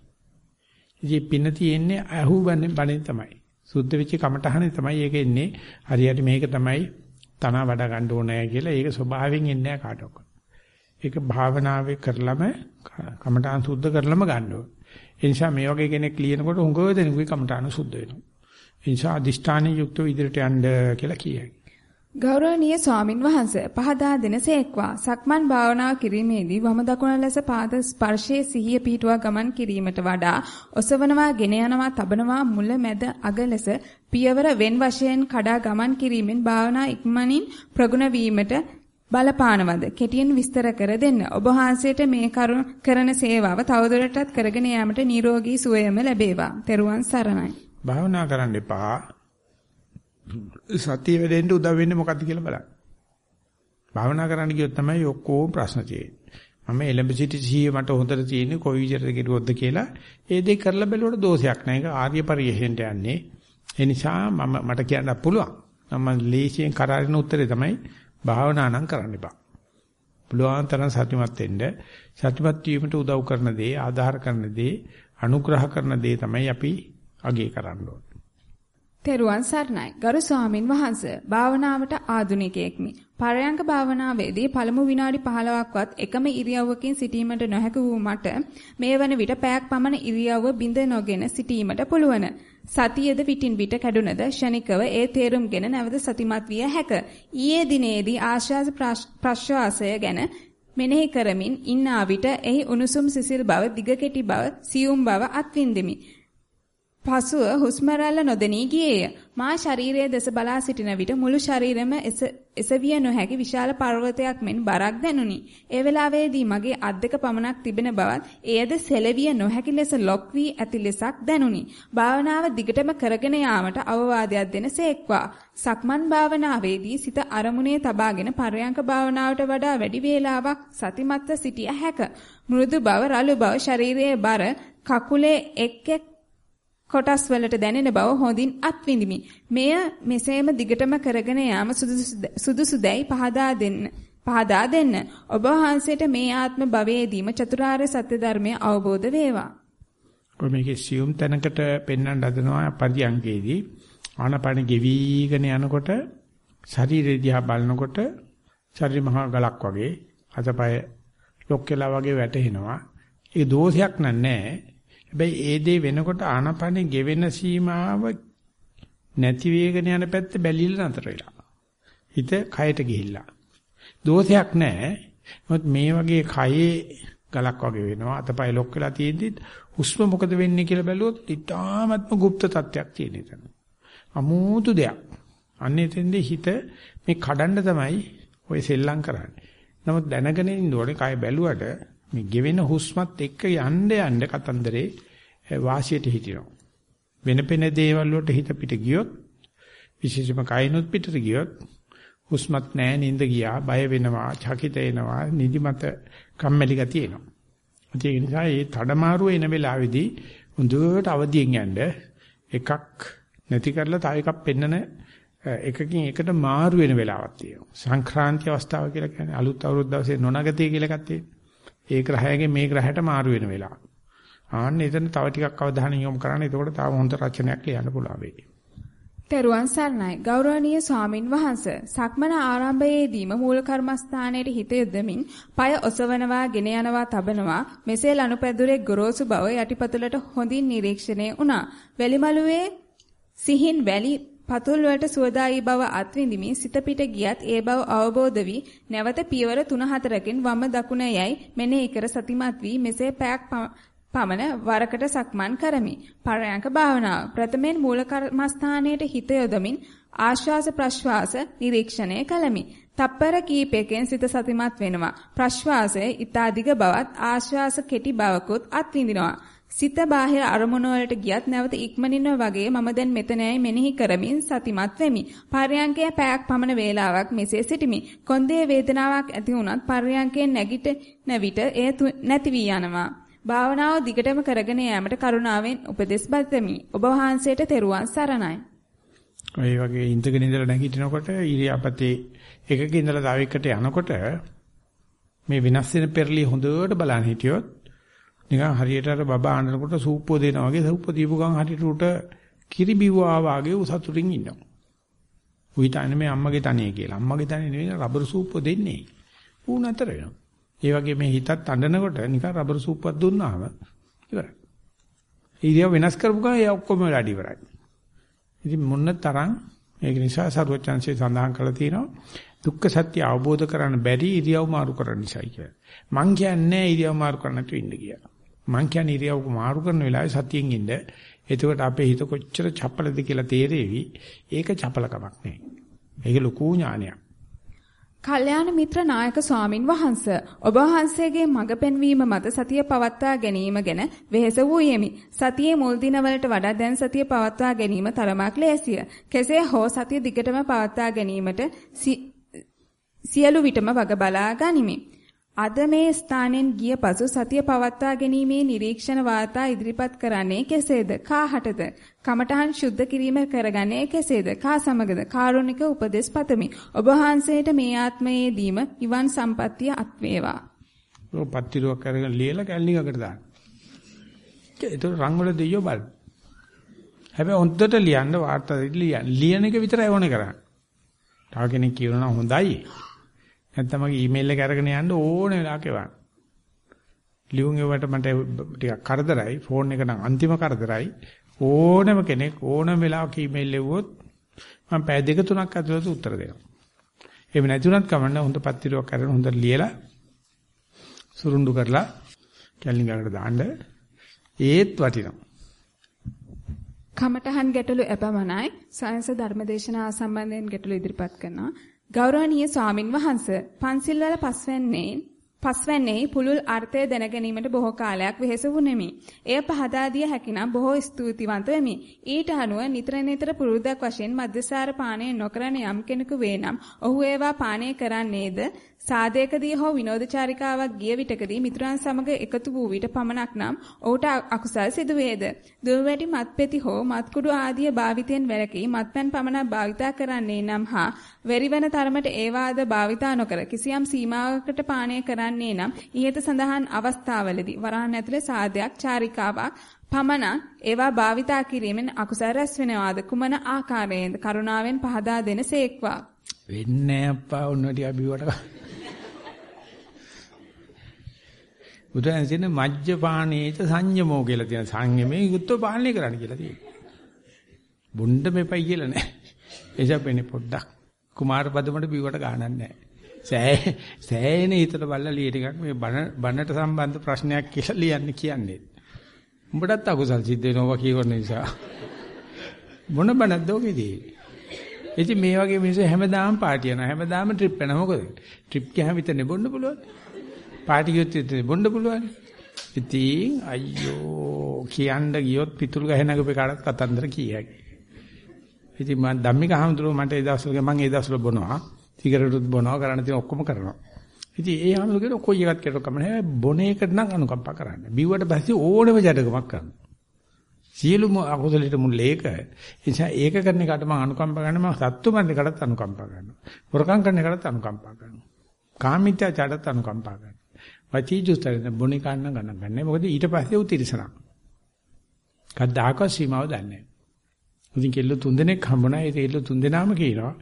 ඉතින් පින තියෙන්නේ අහු බණෙන් තමයි. සුද්ධ වෙච්ච කමටහනේ තමයි ඒක එන්නේ. හරියට මේක තමයි තන වඩ ගන්න ඕනේ කියලා ඒක ස්වභාවයෙන් එන්නේ නැහැ කාටවත්. ඒක භාවනාවේ කරලම කමඨාන් සුද්ධ කරලම ගන්න ඕනේ. ඒ නිසා මේ වගේ කෙනෙක් ලියනකොට හුඟව දෙනෙකුගේ කමඨාන සුද්ධ වෙනවා. ඒ නිසා අදිෂ්ඨානීය යුක්තව ඉදිරියට යන්න කියලා කියයි. ගෞරවනීය ස්වාමින් වහන්සේ පහදා දෙනසේක්වා සක්මන් භාවනා කිරීමේදී වම දකුණ ලෙස පාද ස්පර්ශයේ සිහිය පිහිටුවා ගමන් කිරීමට වඩා ඔසවනවා ගෙන යනවා තබනවා මුල මැද අග ලෙස පියවර වෙන් වශයෙන් කඩා ගමන් කිරීමෙන් භාවනා ඉක්මනින් ප්‍රගුණ වීමට බලපානවද කෙටියෙන් විස්තර කර දෙන්න. ඔබ වහන්සේට මේ කරන සේවාව තවදුරටත් කරගෙන යාමට නිරෝගී සුවයම ලැබේවා. තෙරුවන් සරණයි. භාවනා කරන්න එපා. සතිය වෙදෙන්න උදව් වෙන්නේ මොකද්ද කියලා බලන්න. භාවනා කරන්න ගියොත් තමයි ඔක්කොම ප්‍රශ්න තියෙන්නේ. මම එලඹ සිටි සිහිය මට හොඳට තියෙන්නේ කොයි විදිහටද කෙරුවොත්ද කියලා ඒ දෙක කරලා බැලුවට දෝෂයක් නැහැ. ඒක ආර්ය පරිශ්‍රයෙන්ට යන්නේ. ඒ නිසා මම මට කියන්න පුළුවන්. මම ලේසියෙන් කරාරින උත්තරේ තමයි භාවනා නම් කරන්න එපා. පුළුවන් තරම් සතුටුමත් වෙන්න සතුටුමත් වීමට උදව් කරන දේ, ආධාර කරන දේ අනුග්‍රහ කරන දේ තමයි අපි අගේ කරන්න ඕනේ. තෙරුවන් සරණයි. ගරු ස්වාමින් වහන්සේ භාවනාවට ආධුනිකයෙක්මි. පරයන්ක භාවනාවේදී පළමු විනාඩි 15ක්වත් එකම ඉරියව්වකින් සිටීමට නොහැක වූ මට මේ වන විට පැයක් පමණ ඉරියව්ව බිඳ නොගෙන සිටීමට පුළුවන්. සතියද විටින් විට කැඩුනද ෂණිකව ඒ තේරුම්ගෙන නැවත සතිමත් විය හැක. ඊයේ දිනේදී ආශ්වාස ප්‍රශ්වාසය ගැන මෙනෙහි කරමින් ඉන්නා විට එහි උණුසුම් සිසිල් බව, දිග කෙටි බව, සියුම් බව අත්විඳෙමි. පසුව හුස්ම රැල්ල නොදෙනී ගියේය. මා ශරීරයේ දෙස බලා සිටින විට මුළු ශරීරෙම එසවිය නොහැකි විශාල පර්වතයක් මෙන් බරක් දැනුනි. ඒ වෙලාවේදී මගේ අත් දෙක පමණක් තිබෙන බවත් එයද සෙලවිය නොහැකි ලෙස ලොක් වී ඇති ලෙසක් දැනුනි. භාවනාව දිගටම කරගෙන යාමට අවවාදයක් දෙන සේක්වා. සක්මන් භාවනාවේදී සිත අරමුණේ තබාගෙන පරයන්ක භාවනාවට වඩා වැඩි වේලාවක් සතිමත්ව සිටිය හැක. මෘදු බව, රළු බව, ශරීරයේ බර, කකුලේ එක් එක් කොටස් වලට දැනෙන බව හොඳින් අත්විඳිමි. මෙය මෙසේම දිගටම කරගෙන යාම සුදුසුදැයි පහදා දෙන්න. පහදා දෙන්න. ඔබ වහන්සේට මේ ආත්ම භවයේදීම චතුරාර්ය සත්‍ය ධර්මය අවබෝධ වේවා. ඔය මේකේ සියුම් තැනකට පෙන්වන්න හදනවා පරියංගේදී ආනපන ගෙවිගෙන යනකොට ශරීරය දිහා බලනකොට ශරීර මහා ගලක් වගේ අතපය ලොක්කලා වගේ වැටෙනවා. ඒක දෝෂයක් නෑ. හැබැයි ඒ දේ වෙනකොට ආනපනේ ගෙවෙන සීමාව නැති වේගන යන පැත්ත බැලිලා නතර වෙලා. හිත කයට ගිහිල්ලා. දෝෂයක් නැහැ. මොකද මේ වගේ කයේ ගලක් වගේ වෙනවා. අතපය ලොක් වෙලා තියෙද්දි හුස්ම මොකද වෙන්නේ කියලා බැලුවොත් ඉතාමත්ම গুপ্ত තත්ත්වයක් තියෙන එතන. අමුතු දෙයක්. අන්නේ තෙන්දේ හිත මේ කඩන්න තමයි ඔය සෙල්ලම් කරන්නේ. නමුත් දැනගෙන ඉන්න ඕනේ කය බැලුවට මේ ගෙවෙන හුස්මත් එක්ක යන්න යන්න කතන්දරේ වාසියට හිටිනවා. වෙන පෙන දේවල් වලට හිත පිට ගියොත් විශේෂම කයිනුත් පිටට ගියොත් හුස්මත් නැහැ නිින්ද ගියා බය වෙනවා චකිත එනවා නිදිමත කම්මැලි ගතිය එනවා. ඒ නිසා මේ තඩමාරුව එන වෙලාවේදී හොඳට අවදියෙන් යන්න එකක් නැති කරලා තව එකක් පෙන්නන එකකින් එකට මාරු වෙන වෙලාවක් තියෙනවා. සංක්‍රාන්ති අවස්ථාව කියලා කියන්නේ අලුත් අවුරුද්ද දවසේ නොනගතිය කියලා එකක් තියෙනවා. ඒ ග්‍රහයෙන් මේ ග්‍රහයට මාරු වෙන වෙලාව. ආන්න එතන තව ටිකක් අවධානය යොමු කරන්න. එතකොට තව හොඳ රචනයක් ලියන්න පුළුවන් වෙයි. තෙරුවන් සරණයි ගෞරවනීය ස්වාමින් වහන්සේ සක්මන ආරම්භයේදීම මූල කර්මස්ථානයේ හිත යොදමින් পায় ඔසවනවා ගෙන යනවා තබනවා මෙසේ ලනුපැදුරේ ගොරෝසු බව යටිපතුලට හොඳින් නිරීක්ෂණය වුණා වැලිමලුවේ සිහින් වැලි පතුල් වලට සුවදායි බව අත්විඳිමින් සිත පිට ගියත් ඒ බව අවබෝධ වී නැවත පියවර 3-4කින් වම දකුණ යයි මෙනෙහි කර සතිමත් වී මෙසේ පැයක් පමණ වරකට සක්මන් කරමි. පරයන්ක භාවනාව. ප්‍රථමයෙන් මූල කර්මස්ථානයේ හිත යොදමින් ආශ්වාස ප්‍රශ්වාස නිරීක්ෂණය කළමි. තප්පර කීපයකින් සිත සතිමත් වෙනවා. ප්‍රශ්වාසය ඊතා දිග බවත් ආශ්වාස කෙටි බවකුත් අත්විඳිනවා. සිත බාහිර අරමුණු වලට ගියත් නැවත ඉක්මනින්ම වගේ මම දැන් මෙතනයි මෙනෙහි කරමින් සතිමත් වෙමි. පර්යංකයේ පැයක් පමණ වේලාවක් මෙසේ සිටිමි. කොන්දේ වේදනාවක් ඇති වුණත් පර්යංකයෙන් නැගිටින විට එය නැති වී යනවා. භාවනාව දිගටම කරගෙන යාමට කරුණාවෙන් උපදෙස් බද්දමි. ඔබ වහන්සේට තෙරුවන් සරණයි. ඔය වගේ ඉඳගෙන ඉඳලා නැගිටිනකොට ඉරියාපතේ එකක ඉඳලා තව එකකට යනකොට මේ වෙනස් වෙන පෙරලිය හොඳට බලන්න හිටියොත් නිකන් හරියට අර බබා අඬනකොට සූප්පෝ දෙනා වගේ සූප්පෝ දීපු ගමන් හරියට උට කිරි බිව්වා වාගේ උසතුරින් ඉන්නවා. උහිතන්නේ මේ අම්මගේ තනිය කියලා. අම්මගේ තනිය නෙවෙයි රබර් සූප්පෝ දෙන්නේ. ඌ නතර වෙනවා. ඒ වගේ මේ හිතත් අඬනකොට නිකන් රබර් සූප්පක් දුන්නාම ඉවරයි. ඉරියව් වෙනස් කරපු ගමන් ඒ ඔක්කොම වැඩි ඉවරයි. ඉතින් මොන්න තරම් ඒක නිසා සරුවචාන්සේ සඳහන් කරලා තියෙනවා දුක්ඛ සත්‍ය අවබෝධ කරගන්න බැරි ඉරියව් මාරු කරන්න නිසායි කියලා. මං කියන්නේ ඉරියව් මාරු කරන්න නැතුව ඉන්න කියලා. මං කියන්නේ ඉරියව් මාරු කරන වෙලාවේ සතියෙන් ඉන්න. එතකොට අපේ හිත කොච්චර චපලද කියලා තේරෙවි. ඒක චපලකමක් නෙවෙයි. ඒක ලොකු ඥානයක්. කල්යාණ මිත්‍ර නායක ස්වාමින් වහන්ස ඔබ වහන්සේගේ මඟ පෙන්වීම මත සතිය පවත්වා ගැනීම ගැන වෙහෙස වූ යෙමි. සතියේ මුල් දිනවලට වඩා දැන් සතිය පවත්වා ගැනීම තරමක් ලේසිය. කෙසේ හෝ සතිය දිගටම පවත්වා ගැනීමට සියලු විටම වග බලා ගනිමි. අද මේ ස්ථානෙන් ගිය පසු සතිය පවත්වා ගැනීමේ නිරීක්ෂණ වාර්තා ඉදිරිපත් කරන්නේ කෙසේද? කාහටද? කමඨහන් සුද්ධ කිරීම කරගන්නේ කෙසේද? කා සමගද? කාරුණික උපදෙස් පතමි. ඔබ වහන්සේට මේ ආත්මයේදීම ඉවන් සම්පත්තිය අත් වේවා. ඔය පත්තිරුවක් කරගෙන ලියලා කැලණිකකට දාන්න. ඒක රංග වල දෙයියෝ බල. හැබැයි හොඳට ලියන්න වාර්තා ලියන්න. ලියන එක විතරයි ඕනේ කරන්නේ. තව කෙනෙක් කියනවා හොඳයි. නැත්නම් මගේ ඊමේල් එක අරගෙන යන්න ඕනේ වෙලාවක එවන්න. ලියුම් එවට මට ටිකක් කරදරයි. ෆෝන් එක නම් අන්තිම කරදරයි. ඕනම කෙනෙක් ඕනම වෙලාවක ඊමේල් එවුවොත් මම පැය දෙක තුනක් ඇතුළත උත්තර දෙනවා. එහෙම නැතුණත් කමන්න හොඳ පත්තිරුවක් අරගෙන හොඳට ලියලා සුරුණ්ඩු කරලා කැලින්ගකට දාන්න ඒත් වටිනවා. කමඨහන් ගැටලු එපමණයි සයන්ස් ධර්මදේශනා සම්බන්ධයෙන් ගැටලු ඉදිරිපත් කරනවා. ගෞරවනීය ස්වාමින් වහන්සේ පන්සිල්වල පස්වැන්නේ පස්වැන්නේ පුළුල් අර්ථය දැන ගැනීමට බොහෝ කාලයක් වෙහෙස වුනේමි. එය පහදා දිය හැකිනම් බොහෝ ස්තුතිවන්ත වෙමි. ඊට අනුව නිතර නිතර පුරුද්දක් වශයෙන් මද්යසාර පානය නොකරන යම් කෙනෙකු වේ නම් ඔහු ඒවා පානය කරන්නේද සාදයකදී හෝ විනෝදචාරිකාවක් ගිය විටකදී මිතුරන් සමග එකතු වූ විට පමණක් නම් ඔහුට අකුසල් සිදු වේද. දුර්වැටි මත්පෙති හෝ මත්කුඩු ආදිය භාවිතයෙන් වැළකී මත්පැන් පමණක් භාවිතා කරන්නේ නම් හා වෙරිවන තරමට ඒවාද භාවිතා නොකර කිසියම් සීමාවකට පානය කරන්නේ නම් ඉහත සඳහන් අවස්ථාවලදී වරහන් ඇතුලේ සාදයක් චාරිකාවක් පමණක් ඒවා භාවිතා කිරීමෙන් අකුසල රැස් වෙනවාද? කුමන ආකාරයෙන්ද? කරුණාවෙන් පහදා දෙන සේක්වා. වෙන්නේ අප්පා උන්නටි අභිවට බුදුන් කියන මජ්ජපානේච සංයමෝ කියලා තියෙන සංයමේ යුක්තව පාලනය කරන්න කියලා තියෙනවා. බොණ්ඩ මෙපයි කියලා නෑ. එසපෙනේ පොඩ්ඩක්. කුමාර පදමට බිව්වට ගානක් නෑ. සෑ සෑයන හිතට බලලා ලිය ටිකක් මේ බණ බණට සම්බන්ධ ප්‍රශ්නයක් කියලා ලියන්න කියන්නේ. උඹටත් අකුසල් සිද්ධ වෙනවා කියවන නිසා. මොන බණක්ද ඔකේදී? ඉතින් මේ වගේ මිනිස්සු හැමදාම පාටි යනවා. හැමදාම ට්‍රිප් යනවා. මොකද? ට්‍රිප් ගියාම විතරනේ බොන්න පුළුවන්. පාටි ගියොත් බොන්න පුළුවන්. ඉතින් අයියෝ කියන්න ගියොත් පිටුල් ගහනකපේ කාටත් කතන්දර කියයි. ඉතින් මම ධම්මික හඳුරෝ මට ඒ දවස්වල මම ඒ දවස්වල බොනවා. සිගරටුත් බොනවා කරන්න තියෙන ඔක්කොම කරනවා. ඉතින් ඒ හඳුර කියන කොයි එකක් කරලා කමන්නේ හැබැයි බොන එකට නම් අනුකම්පා කරන්න. බිව්වට පස්සේ ඕනෙම ජඩකමක් කරනවා. සියලුම අකුසලයට මුල් ඒක. ඒ නිසා ඒක කරන එකට මම අනුකම්පා කරනවා. මම සත්තු මරන එකටත් අනුකම්පා කරනවා. හොරකම් කරන එකටත් අනුකම්පා කරනවා. කාමීත්‍යචාරයට අනුකම්පා කරනවා. වචී දුස්තරෙන් බොණි කන්න ගණන් ගන්නෑ. මොකද ඊට පස්සේ උ තිරසනා. කද්දාක සීමාව දන්නේ නැහැ. උදින් කෙල්ල තුන් දෙනෙක් හම්බුණා. ඒ කෙල්ල තුන් දෙනාම කියනවා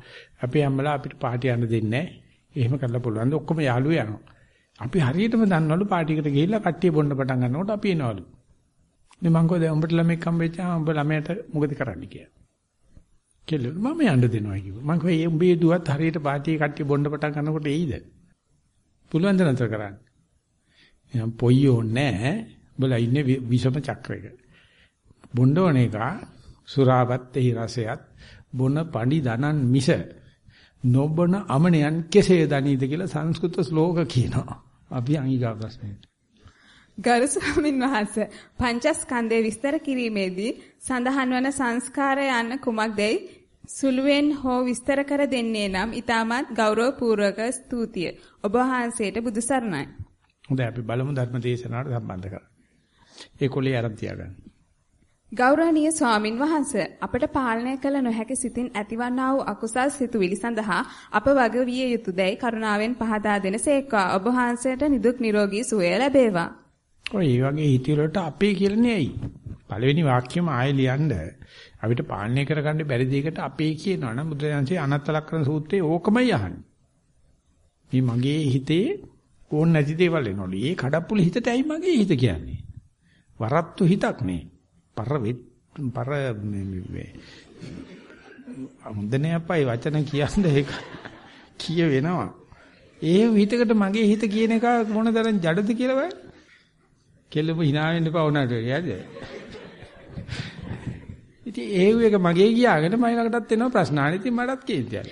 අපේ අම්මලා අපිට පාටි යන්න දෙන්නේ නැහැ. එහෙම කරලා පුළුවන් ද ඔක්කොම යාළුවෝ යනවා. අපි හරියටම දන්නවලු පාටියකට ගිහිල්ලා කට්ටිය බොන්න පටන් ගන්නකොට අපි එනවලු. මේ මං කෝ දැන් උඹට ළමෙක් හම්බෙච්චාම උඹ ළමයට මොකද කරන්න කියලා. කෙල්ල මම යන්න දෙනවා කිව්වා. මං කෝ මේ උඹේ දුවත් හරියට පාටියේ කට්ටිය බොන්න පටන් ගන්නකොට එයිද? පුළුවන් ද නතර කරන්න. එහෙනම් පොయ్యෝ නැහැ. උඹලා ඉන්නේ විෂම චක්‍රයක. බොණ්ඩෝන එක සුරාවත් එහි රසයත් බොන පණි දනන් මිස නොබන අමනයන් කෙසේ දනීද කියලා සංස්කෘත ශ්ලෝක කියනවා. අපි අංගිකා ප්‍රශ්නේ. ගරු ස්වාමින් වහන්සේ පංචස්කන්ධය විස්තර කිරීමේදී සඳහන් වන සංස්කාර යන්න කුමක්දයි සුළුවෙන් හෝ විස්තර කර දෙන්නේ නම් ඊටමත් ගෞරවපූර්වක ස්තුතිය. ඔබ වහන්සේට බුදු සරණයි. හොඳයි අපි බලමු ධර්ම දේශනාවට සම්බන්ධ කරලා. ඒ කොලේ ආරම්භ තියාගන්න. ගෞරවනීය ස්වාමින් වහන්සේ අපට පාලනය කළ නොහැකි සිතින් ඇතිවන්නා වූ අකුසල් සිතුවිලි සඳහා අප වග විය යුතුයදයි කරුණාවෙන් පහදා දෙනසේක්වා ඔබ වහන්සේට නිදුක් නිරෝගී සුවය ලැබේවා. ඔය මේ වගේ හිතිවලට අපේ කියලානේ ඇයි. පළවෙනි වාක්‍යෙම ආයෙ ලියන්න අපිට පාලනය කරගන්න බැරි දෙයකට අපේ කියනවා නම් බුදුරජාන්සේ අනත්ත ලක්ෂණ සූත්‍රයේ ඕකමයි අහන්නේ. මේ මගේ හිතේ ඕන නැති දේවල් එනවලු. ඒ කඩප්පුලි හිතට ඇයි මගේ හිත කියන්නේ? වරත්තු හිතක් නේ. පර පර මේ හොඳනේ අපයි වචන කියන්නේ ඒක කිය වෙනවා. ඒ හිතකට මගේ හිත කියන එක මොනතරම් ජඩද කියලා බලන්න. කෙල්ලම hina වෙන්න එපා උනාට යද. ඉතින් ඒ එක මගේ කියාගෙන මයි ළඟටත් එනවා ප්‍රශ්න. අනිත් මටත් කේන්තියක්.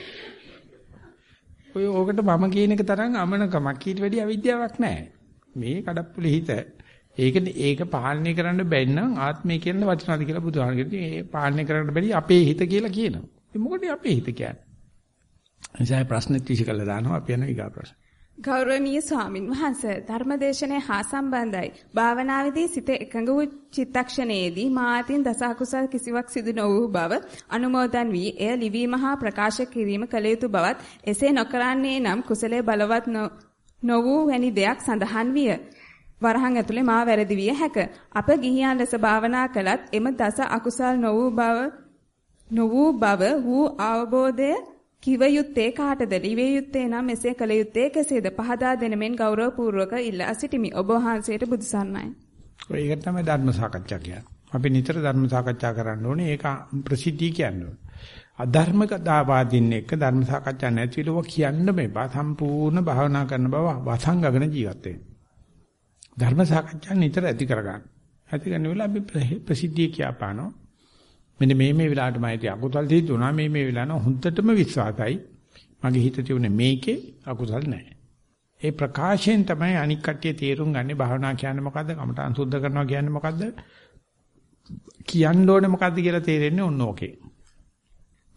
ඔය ඕකට මම කියන එක තරම් අමනකමක් ඊට වැඩි අවිද්‍යාවක් නැහැ. මේ කඩප්පුලි හිත ඒක ඒක පාලනය කරන්න බැරි නම් ආත්මය කියන වචනද කියලා බුදුහාම කියනවා. ඒ පාලනය කරන්න බැරි අපේ හිත කියලා කියනවා. ඒ මොකද අපේ හිත කියන්නේ? එනිසා ප්‍රශ්නෙත් විශ්කල්ලා දානවා අපි යන ඊගා ප්‍රශ්න. ගෞරවනීය ස්වාමින් වහන්සේ ධර්මදේශනය හා සම්බන්ධයි. භාවනාවේදී සිත එකඟ වූ චිත්තක්ෂණයේදී මාතින් දස අකුසල් කිසිවක් සිදු නොවූ බව අනුමෝදන් වී එය ලිවීම හා ප්‍රකාශ කිරීම කළ යුතු බවත් එසේ නොකරන්නේ නම් කුසලයේ බලවත් නොවූ වැනි දෙයක් සඳහන් විය. වරහන් ඇතුලේ මා වැරදි විය හැක. අප ගිහියන් ලෙස භාවනා කළත් එම දස අකුසල් නො වූ බව නො වූ බව වූ අවබෝධය කිව යුත්තේ කාටද? ලිවිය යුත්තේ නම් මෙසේ කළ යුත්තේ කෙසේද? පහදා දෙනමෙන් ගෞරවපූර්වක ඉල්ලා සිටිමි. ඔබ වහන්සේට බුදුසන්නයි. ඒක තමයි ධර්ම සාකච්ඡා කියන්නේ. අපි නිතර ධර්ම සාකච්ඡා කරන්න ඕනේ. ඒක ප්‍රසිද්ධිය කියන්නේ. අධර්මක දාවාදින්න එක ධර්ම සාකච්ඡා නැතිලව කියන්න මේපා සම්පූර්ණ භාවනා කරන බව වසංගගෙන ජීවත් වෙන්න. ධර්ම සාකච්ඡා නිතර ඇති කරගන්න. ඇති කරන වෙලාව අපි ප්‍රසිද්ධිය කියපානෝ. මෙන්න මේ මේ වෙලාවට මම ඉතින් අකුසල් සිද්ධුණා මේ මේ වෙලාවන හොඳටම විශ්වාසයි. මගේ හිත තියුනේ මේකේ අකුසල් නැහැ. ඒ ප්‍රකාශයෙන් තමයි අනික් කට්ටිය තේරුම් ගන්නේ භාවනා කියන්නේ මොකද්ද? කමඨාන් සුද්ධ කරනවා කියන්නේ මොකද්ද? කියන්න ඕනේ මොකද්ද කියලා තේරෙන්නේ ඔන්න ඕකේ.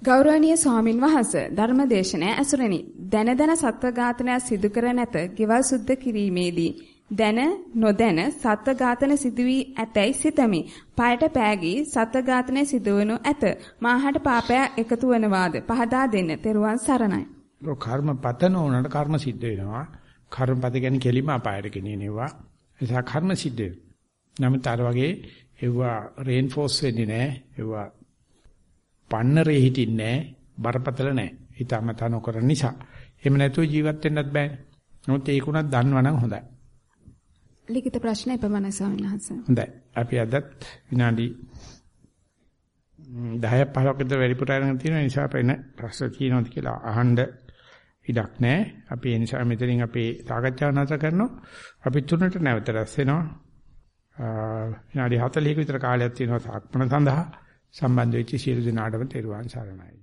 ගෞරවනීය ස්වාමින් වහන්සේ ධර්මදේශනය ඇසුරෙනි. දැන දැන සත්ව ඝාතනය සිදු කර නැත. ගෙවල් සුද්ධ කිරීමේදී දැන නොදැන සත්ව ඝාතන සිදු වී ඇතැයි සිතමි. পায়ට පෑගී සත්ව ඝාතනය සිදුවනු ඇත. මාහට පාපය එකතු වනවාද? පහදා දෙන්න. තෙරුවන් සරණයි. ඔය කර්ම පතන උනට කර්ම සිද්ධ වෙනවා. කර්මපත කියන්නේ කෙලිම අපායට ගෙනියනවා. ඒ නිසා කර්ම සිද්ධ වෙනවා. නමුත් අර වගේ ඒවා රේන්ෆෝස් වෙන්නේ නැහැ. ඒවා පන්නරේ හිටින්නේ බරපතල නැහැ. හිතාමතා නොකරන නිසා. එහෙම නැතුව ජීවත් වෙන්නත් බෑනේ. නමුත් ඒකුණක් දන්නවනම් හොඳයි. ලිඛිත ප්‍රශ්න එපමණයි ස්වාමීන් වහන්සේ. හොඳයි. අපි අදත් විනාඩි 10ක් 15ක් විතර වැඩිපුර අරගෙන තියෙන නිසා අපේ ප්‍රශ්න තියෙනවද කියලා අහන්න ඉඩක් නැහැ. අපි ඒ නිසා මෙතනින් අපේ සාකච්ඡාව නැවත කරනවා. අපි තුනට නැවත රැස් වෙනවා. විනාඩි 40ක විතර කාලයක් තියෙනවා සාක්මන සඳහා. සම්බන්ධ වෙච්ච සියලු දෙනාටම තෙරුවන් සරණයි